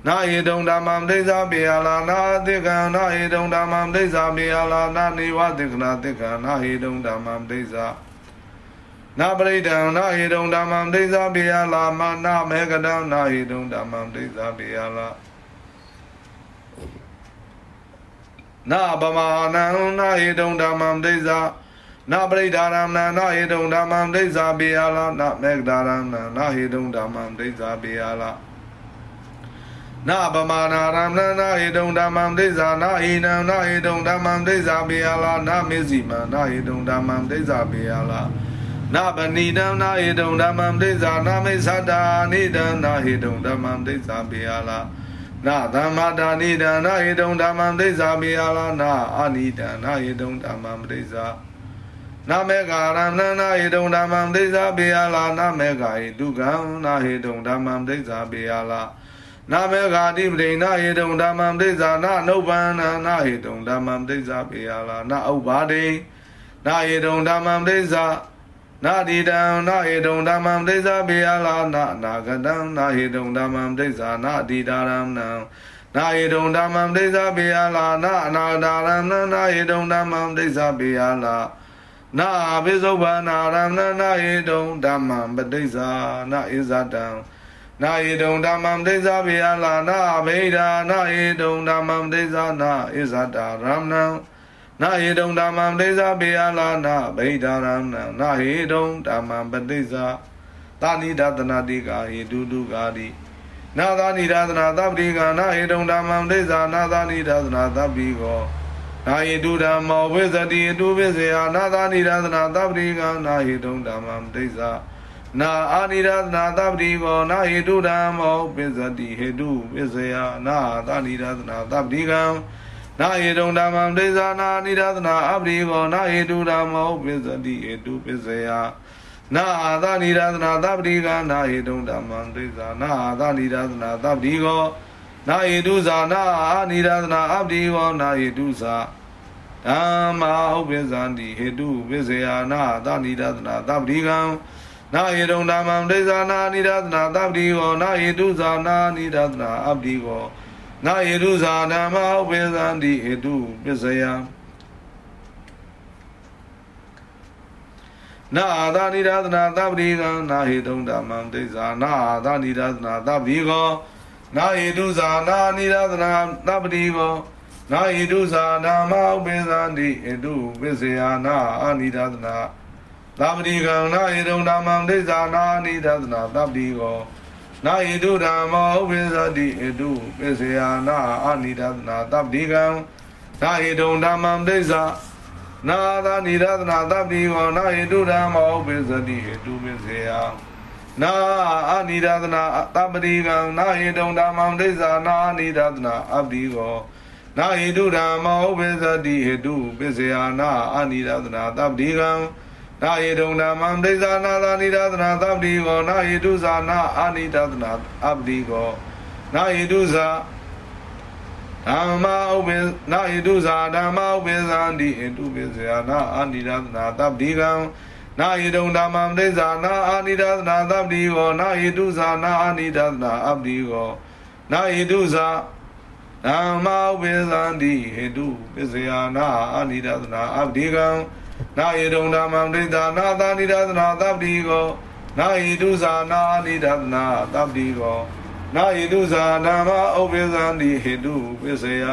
နာဟေတုံဓမ္မံဒိဋ္ဌာပိယလာနာတိခံနာဟေတုံဓမ္မံဒိဋ္ဌာပိယလာနာနေဝတိခနာတိခံနာဟေတုံဓမ္မံဒိဋ္ဌာ နာပရိဒံနာဟိတုံဓမ္မံဒိသပိယလာမနာမေကတံနာဟိတုံဓမ္မံဒိသပိယလာနာပမာဏံနာဟိတုံဓမ္မံဒိသနာပရိဒါရမဏနာဟိတုံဓမ္မံဒိသပိယလာနာမေကဒါရမဏနာဟိတုံဓမ္မံဒိသပိယလာနာပမာနာရမဏနာဟိတုံဓမ္မံဒိသနာဟိနံနာဟိတုံဓမ္မံဒိသပိယလာနာမေဇိမနာဟိတုံဓမ္မံဒိသပိယလာ နဗနိဒံနာဟိတုံဓမ္မံဒိဋ္ဌာနာမိသတာနိဒံနာဟိတုံဓမ္မံဒိဋ္ဌာပိယလာနာသမ္မာတာနိဒာနာဟိတုံဓမ္မံဒိသပိယလာနာအာနိဒာနာဟိတုံဓမ္မံဒိသနာမေဃာရဏနာဟိတုံဓမ္မံဒိသပိယလာနာမေဃာဟိတုကံနာဟိတုံဓမ္မံဒိသပိယလာနာမေဃာတိပရိနာဟိတုံဓမ္မံဒိသနာနုပ္ပန္နနာဟိတုံဓမ္မံဒိသပိယလာနာဥပ္ပါဒိနာဟိတုံဓမ္မံဒိသ နာတိတံနာဟေတုံဓမ္မံဒိသဘေယလာနာနာဂတံနာဟေတုံဓမ္မံဒိသနာတိတာရမဏံနာဟေတုံဓမ္မံဒိသဘေယလာနာအနာတာရမဏံနာဟေတုံဓမ္မံဒိသဘေယလာနာပိစုပ္ပနာရမဏံနာဟေတုံဓမ္မံပဋိစ္ဆာနာဣဇတံနာဟေတုံဓမ္မံဒိသဘေယလာနာဗေဒာနာဟေတုံဓမ္မံဒိသနာဣဇတာရမဏံ နာဟေတုံဓမ္မံဒိသပေယလာနာဗိဒာရဏနာဟေတုံဓမ္မံပတိဇာသာနိဒသနာတိကာဟေတုတုကာတိနာသာနိဒသနာသဗ္ဗိကာနာဟေတုံဓမ္မံဒိဇာနာသာနိဒသနာသဗ္ဗိကောနာဟေတုဓမ္မောဝိဇတိတုဝိဇေယနာသာနိဒသနာသဗ္ဗိကာနာဟေတုံဓမ္မံဒိဇာနာအာနိဒသနာသဗ္ဗိကောနာဟေတုဓမ္မောဝိဇတိဟေတုဝိဇေယနာသာနိဒသနာသဗ္ဗိကာ နာဟေတုံဓမ္မံဒိသနာနိဒသနာအပရိဘောနာဟေတုဓမ္မောပိစတိဟေတုပိစယနာအာသနိဒသနာသပ္ပတိကနာဟေတုံဓမ္မံဒိသနာအာသနိဒသနာသပ္ပတိကောနာဟေတုဇာနာအာနိဒသနာအပ္ပတိကောနာဟေတုဇာဓမ္မာဥပ္ပဇန္တိဟေတုပိစယနာအာသနိဒသနာသပ္ပတိကံနာဟေတုံဓမ္မံဒိသနာနိဒသနာသပ္ပတိကောနာဟေတုဇာနာနိဒသနာအပ္ပတိကော နာဟိတုဇာဓမ္မဥပိသန္တိဟိတုပစ္စယနာအာသနိဒသနာသဗ္ဗိကံနာဟိတုံဓမ္မံဒိဇာနာအာသနိဒသနာသဗ္ဗိကောနာဟိတုဇာနာနိဒသနာသဗ္ဗိကောနာဟိတုဇာဓမ္မဥပိသန္တိဟိတုပစ္စယနာအာနိဒသနာသဗ္ဗိကံနာဟိတုံဓမ္မံဒိဇာနာနိဒသနာသဗ္ဗိကော နာဟိတုဓမ္မောဥပိသတိဣတုပိစယနာအာနိဒသနာတပ္တိကံနာဟိတုံဓမ္မံဒိသနာသာနိဒသနာတပ္တိကောနာဟိတုဓမ္မောဥပိသတိဣတုပိစယနာအာနိဒသနာတပ္တိကံနာဟိတုံဓမ္မံဒိသနာအာနိဒသနာအပ္တိကောနာဟိတုဓမ္မောဥပိသတိဣတုပိစယနာအာနိဒသနာတပ္တိကံ နာယေတုံဓမ္မံဒိသနာသာနိဒသနာသဗ္ဗတိကောနာယေတုဇာနာအာနိဒသနာအပ္တိကောနာယေတုဇာဓမ္မဥပိနာယေတုဇာဓမ္မဥပိသန္တိဧတုပိဇာနာအာနိဒသနာသဗ္ဗတိကံနာယေတုံဓမ္မံဒိသနာအာနိဒသနာသဗ္ဗတိကောနာယေတုဇာနာအာနိဒသနာအပ္တိကောနာယေတုဇာဓမ္မဥပိသန္တိဟေတုပိဇာနာအာနိဒသနာအပ္တိကံ နာယေတုံဓမ္မံဒိဋ္ဌာနာသာနိဒသနာသဗ္ဗတိကောနာယေတုဇာနာနိဒသနာသဗ္ဗတိကောနာယေတုဇာဓမ္မဥပ္ပဇံတိဟေတုပစ္စယ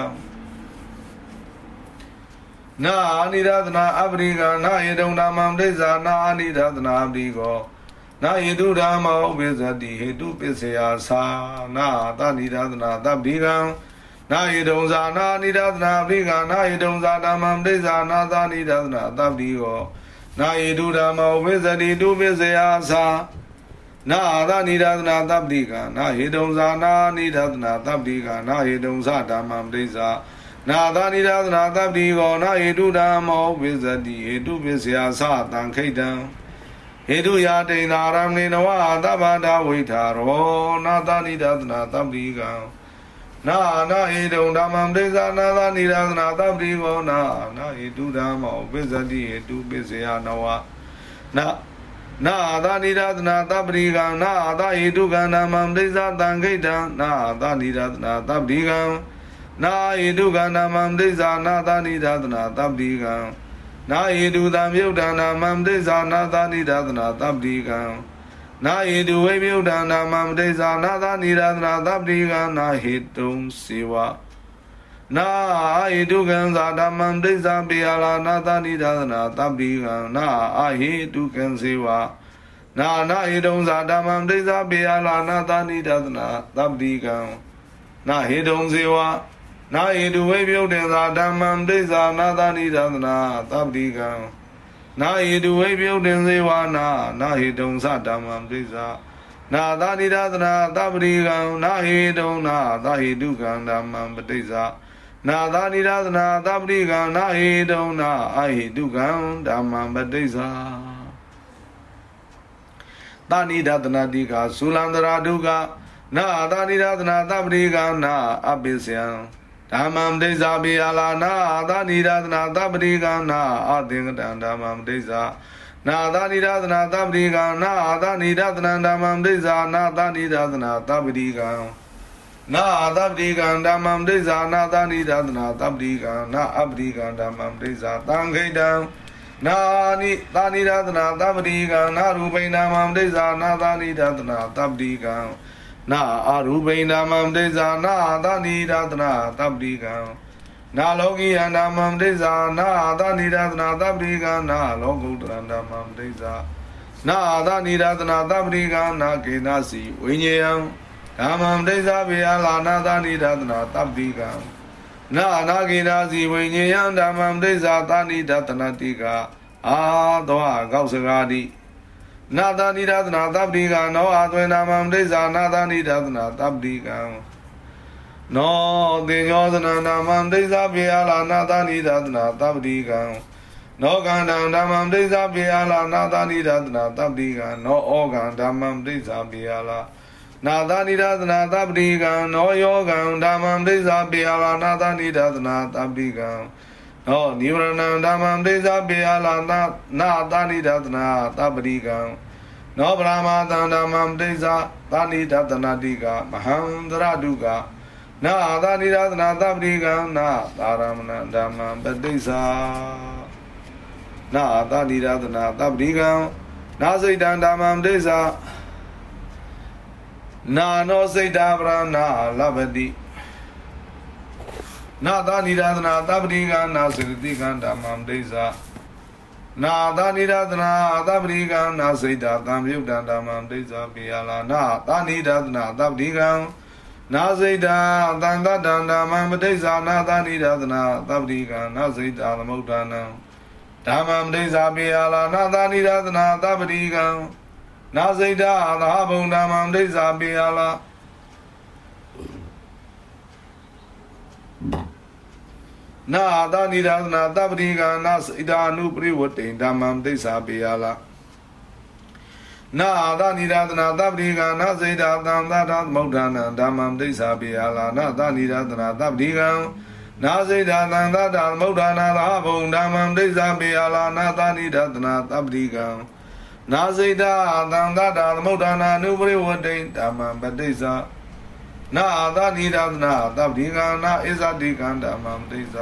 နာအာနိဒသနာအပရိကနာယေတုံဓမ္မံဒိဋ္ဌာနာအာနိဒသနာအပရိကောနာယေတုဓမ္မဥပ္ပဇတိဟေတုပစ္စယသာနာသာနိဒသနာသဗ္ဗတိကံ နာယတုံဇာနာနိဒသနာပိကနာယတုံဇာဓမ္မံဒိဇာနာသာနိဒသနာသဗ္ဗိယောနာယေတုဓမ္မောဝိဇတိတုပိစယသာနာသာနိဒသနာသဗ္ဗိကနာယေတုံဇာနာနိဒသနာသဗ္ဗိကနာယေတုံဇာဓမ္မံဒိဇာနာသာနိဒသနာသဗ္ဗိယောနာယေတုဓမ္မောဝိဇတိယေတုပိစယသာတံခိတံဟေတုယာတိန်နာရမေနဝသဗ္ဗတာဝိထာရောနာသာနိဒသနာသဗ္ဗိကံ နာနာဟိတုံဓမ္မံဒိသနာသနိရသနာသဗ္ဗိဘောနာနာဟိတုဓမ္မောပိစတိဟိတုပိစယနဝနာနာသာနိရသနာသဗ္ဗိကံနာသာဟိတုကံဓမ္မံဒိသတံခိတံနာသာနိရသနာသဗ္ဗိကံနာဟိတုကံဓမ္မံဒိသနာသာနိရသနာသဗ္ဗိကံနာဟိတုသံမြုဒ္ဒနာမံဒိသနာသာနိရသနာသဗ္ဗိကံ နာဟိတုဝိမြုဒ္ဒနာမမတိဇာနာသာနိရသနာသပ္ပိကနာဟိတုံစေဝနာဟိတုကံဇာဓမ္မံတိဇာပိယလာနာသာနိရသနာသပ္ပိကနာအဟိတုကံစေဝနာနာဟိတုံဇာဓမ္မံတိဇာပိယလာနာသာနိရသနာသပ္ပိကနာဟိတုံစေဝနာဟိတုဝိမြုဒ္ဒေဇာဓမ္မံတိဇာနာသာနိရသနာသပ္ပိကံ နာဟိတုဝိပြုတ်တင်စေဝါနာနာဟိတုံသဓမ္မံပိစ္ဆာနာသာနိရသနာသပရိကံနာဟေတုံနာသာဟေတုကံဓမ္မံပဋိစ္ဆာနာသာနိရသနာသပရိကံနာဟေတုံနာအာဟေတုကံဓမ္မံပဋိစ္ဆာသာနိဒသနာတိကသုလန္တရာဒုကနာသာနိဒသနာသပရိကံနာအပိစယံ ဓမ္မံဒိဋ္ဌာပိယလာနာသာနိဒသနာသပရိကံနာအသင်္ကတံဓမ္မံဒိဋ္ဌာနာသာနိဒသနာသပရိကံနာသာနိဒသနာဓမ္မံဒိဋ္ဌာနာသာနိဒသနာသပရိကံနာသပရိကံဓမ္မံဒိဋ္ဌာနာသာနိဒသနာသပရိကံနာအပရိကံဓမ္မံဒိဋ္ဌာသံခိတံနာနိသာနိဒသနာသပရိကံနာရူပိဏမံဒိဋ္ဌာနာသာနိဒသနာသပရိကံ နာအရူပိဏမံဒိဋ္ဌာနာသာနိဒသနာသပရိကံနာလောကိယနာမံဒိဋ္ဌာနာသာနိဒသနာသပရိကံနာလောကုတ္တရန္တမံဒိဋ္ဌာနာသာနိဒသနာသပရိကံနာကေနစီဝိညေယံဓမ္မံဒိဋ္ဌာဘေယလာနာသာနိဒသနာသပရိကံနာနာကေနာစီဝိညေယံဓမ္မံဒိဋ္ဌာသာနိဒသနာတိကအာသောကောက်စကားတိ နာသာနိဒသနာသပ္ပိကနောအာသွေနာမံဒိဋ္ဌာနာသာနိဒသနာသပ္ပိကံနောတေညောသနာနာမံဒိဋ္ဌာပြေယလာနာသာနိဒသနာသပ္ပိကံနောကန္တံဓမ္မံဒိဋ္ဌာပြေယလာနာသာနိဒသနာသပ္ပိကံနောဩကံဓမ္မံဒိဋ္ဌာပြေယလာနာသာနိဒသနာသပ္ပိကံနောယောကံဓမ္မံဒိဋ္ဌာပြေယလာနာသာနိဒသနာသပ္ပိကံနော နိဝရဏံဓမ္မံဒိဋ္ဌာပိယလာနာနာသာနိဒသနာသပ္ပရိကံနောဗရာမသံဓမ္မံဒိဋ္ဌာသာနိဒသနာတိကမဟံသရတုကနာသာနိဒသနာသပ္ပရိကံနာသာရမဏံဓမ္မံပတိစ္ဆာနာသာနိဒသနာသပ္ပရိကံနာစိတ်တံဓမ္မံဒိဋ္ဌာနာနောစိတ်တာပရဏလဗတိ နာသာနိရာသနာသဗ္ဗတိကနာစေတိကံဓမ္မံဒိသနာသာနိရာသနာသဗ္ဗတိကနာစိတ်တာသံယုတ်တံဓမ္မံဒိသပိယလာနာသာနိရာသနာသဗ္ဗတိကံနာစိတ်တာသံတတံဓမ္မံပဋိစ္ဆာနာသာနိရာသနာသဗ္ဗတိကံနာစိတ်တာသမုဋ္ဌာနံဓမ္မံပဋိစ္ဆာပိယလာနာသာနိရာသနာသဗ္ဗတိကံနာစိတ်တာသာဘုံဓမ္မံပဋိစ္ဆာပိယလာ နာသာနိဒာသနာတပ္ပတိကနာစိတာနုပရိဝတိဓမ္မံသိစ္စာပေယလာနာသာနိဒာသနာတပ္ပတိကနာစိတာသံသာသမௌဒနာဓမ္မံသိစ္စာပေယလာနာသာနိဒာသနာတပ္ပတိကနာစိတာသံသာသမௌဒနာသာဘုံဓမ္မံသိစ္စာပေယလာနာသာနိဒာသနာတပ္ပတိကနာစိတာသံသာသမௌဒနာနုပရိဝတိဓမ္မံပတိစ္စာ နာသာနိဒသနာသဗ္ဗိကနာဣဇတိကံဓမ္မံဒိသ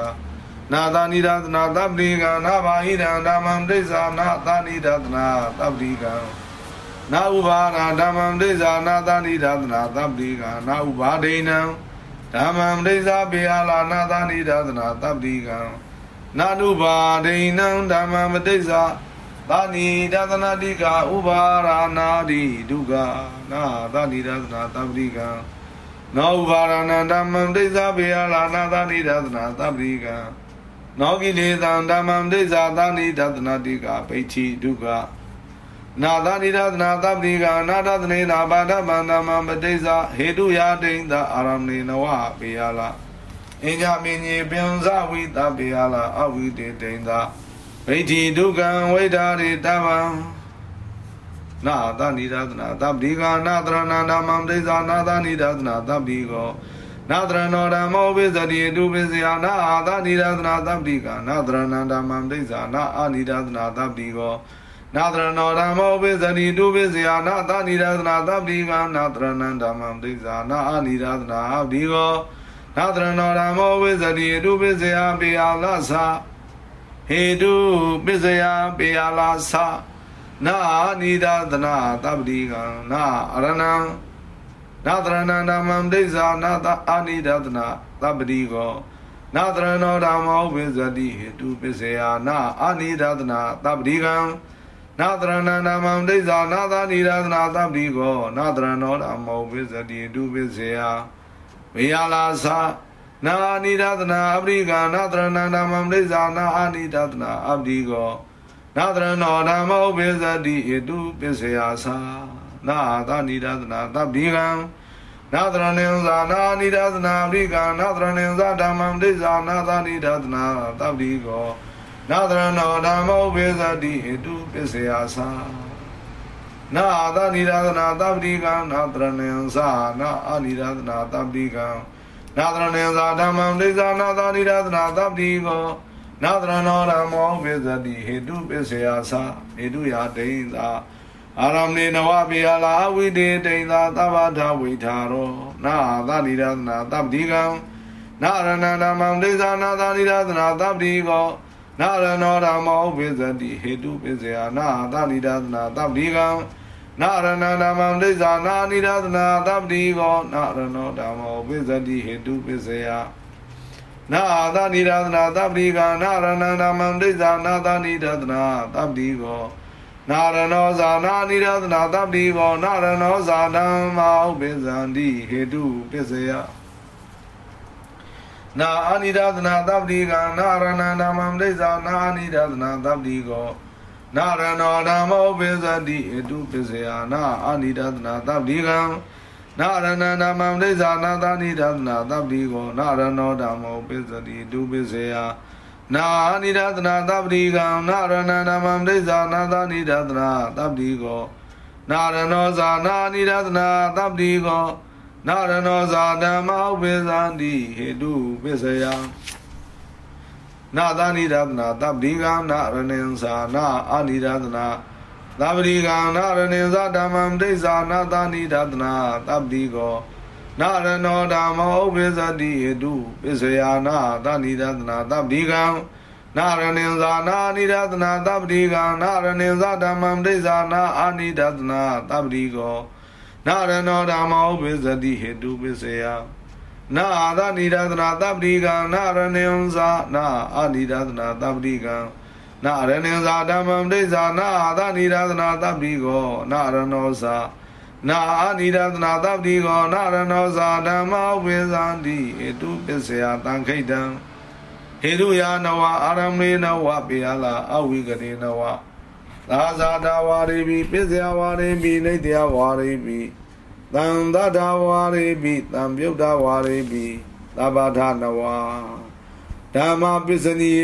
နာသာနိဒသနာသဗ္ဗိကနာဘာဟိရံဓမ္မံဒိသနာသာနိဒသနာသဗ္ဗိကံနာဥပါဒဓမ္မံဒိသနာသာနိဒသနာသဗ္ဗိကနာဥပါဒိနံဓမ္မံဒိသပေယလာနာသာနိဒသနာသဗ္ဗိကံနာနုပါဒိနံဓမ္မံမဒိသသာနိဒသနာတိကဥပါရဏာတိဒုက္ခနာသာနိဒသနာသဗ္ဗိကံ နောဥပါရဏဓမ္မံဒိဋ္ဌာဘေယလာနာသနိဒသနာသဗ္ဗိကံနောကိလေသံဓမ္မံဒိဋ္ဌာသနိဒသနာတိကပိဋ္ဌိဒုက္ခနာသနိဒသနာသဗ္ဗိကအနာတသနေနာဘာဒဗန္ဓမံပဋိစ္ဆဟေတုယာတိန်သာအာရမေနဝဘေယလာအင်္ဂမင်းကြီးပင်ဇဝိတဘေယလာအဝိတေတိန်သာဗိဋ္ဌိဒုက္ခံဝိဒါရိတဗံ နာသနိဒသနာသဗ္ဗိကနာတရဏဓမ္မံဒိသနာသနိဒသနာသဗ္ဗိကောနာတရဏောဓမ္မောဝိဇတိတုပိစယနာအာသနိဒသနာသဗ္ဗိကနာတရဏဓမ္မံဒိသနာအာနိဒသနာသဗ္ဗိကောနာတရဏောဓမ္မောဝိဇတိတုပိစယနာသနိဒသနာသဗ္ဗိကနာတရဏဓမ္မံဒိသနာအာနိဒသနာအဗ္ဗိကောနာတရဏောဓမ္မောဝိဇတိတုပိစယပေယလသဟေတုပိစယပေယလသ နာနိဒသနာသဗ္ဗတိကံနာအရဏံနာတရဏံဓမ္မံဒိဋ္ဌာနာတအာနိဒသနာသဗ္ဗတိကောနာတရဏောဓမ္မောဝိဇတိဟေတုပစ္စယနာအာနိဒသနာသဗ္ဗတိကံနာတရဏံဓမ္မံဒိဋ္ဌာနာသနိဒသနာသဗ္ဗတိကောနာတရဏောဓမ္မောဝိဇတိဟေတုပစ္စယဝေယလာသနာနိဒသနာအပရိကနာတရဏံဓမ္မံဒိဋ္ဌာနာအာနိဒသနာအပ္ပိကော နာတရဏောဓမ္မောပိသတိဣတုပစ္စယသာနာသနိဒသနာသဗ္ဗိကံနာသရဏေဇာနာနိဒသနာပရိကနာသရဏေဇာဓမ္မံဒိဇာနာသနိဒသနာသဗ္ဗိကောနာသရဏောဓမ္မောဘေဇတိဟိတုပစ္စယသာနာသနိဒသနာသဗ္ဗိကနာသရဏေဇာနာအနိဒသနာသဗ္ဗိကနာသရဏေဇာဓမ္မံဒိဇာနာသနိဒသနာသဗ္ဗိကော နာသရဏောဓမ္မောဘေဇတိဟိတုပစ္စယသာဟိတုယတိသာအာရမေနဝပိယလာဝိတေတိန်သာသဗ္ဗထာဝိထာရောနာသနိရသနာသဗ္ဗတိကံနာရဏဓမ္မံဒိသနာသနိရသနာသဗ္ဗတိကောနာရဏောဓမ္မောပိစတိဟေတုပိစယနာသနိရသနာသဗ္ဗတိကံနာရဏဓမ္မံဒိသနာနိရသနာသဗ္ဗတိကောနာရဏောဓမ္မောပိစတိဟေတုပိစယ နာသနိရသနာသဗ္ဗတိကံနာရဏဓမ္မံဒိသနာသနိရသနာသဗ္ဗတိကောနာရဏောဇာနာနိရသနာတပ္တိဘောနာရဏောဇာတံမဟုတ်ပိဇန္တိဟေတုပစ္စယနာအနိရသနာတပ္တိကနာရဏနာမံဒိဇာနာအနိရသနာတပ္တိကောနာရဏောဓမ္မောပိဇန္တိဟေတုပစ္စယနာအနိရသနာတပ္တိက နာရဏနာမံဒိဇာနာသနိရသနာတပ္တိကောနာရဏောဓမ္မောပိဇန္တိတုပစ္စယနာနိရသနာသဗ္ဗိကံနာရဏနာမံဒိသနာသနိရသနာသဗ္ဗိကောနာရဏောဇာနာနိရသနာသဗ္ဗိကောနာရဏောဇာဓမ္မောပိသန္တိဟေတုပစ္စယနာသနိရသနာသဗ္ဗိကံနာရဏေဇာနာအနိရသနာ သဗ္ဗိကံနာရဏေဇာဓမ္မံဒိသနာသနိရသနာသဗ္ဗိကောနာရနောဓမ္မောဥပိသတိဟတုပစ္စယနာသနိရသနာသဗ္ဗိကံနာရဏင်္ဇာနာနိရသနာသဗ္ဗိကံနာရဏင်္ဇာဓမ္မံဒိဇာနာအာနိဒသနာသဗ္ဗိကောနာရနောဓမ္မောဥပိသတိဟတုပစ္စယနာသနိရသနာသဗ္ဗိကံနာရဏင်္ဇာနာအာနိဒသနာသဗ္ဗိကံ နာရဏင်္ဇာဓမ္မံဒိဇာနာသနိရသနာသဗ္ဗိကောနာရနောဇာနာအာနိရသနာသဗ္ဗိကောနာရဏောဇာဓမ္မောဝိဇန္တိဧတုပစ္စယတံခိတံဟေတုယာနဝအာရမေနဝပေယလာအဝိကရေနဝသာဇာတဝါရိပိပစ္စယဝါရိပိနေတယဝါရိပိသံသတ္တဝါရိပိသံပြုတ်တဝါရိပိသဗ္ဗထနဝဓမ္မပစ္စနိ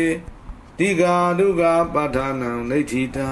တိကာဒုက္ခပဋ္ဌာနံနေဋ္ဌိတံ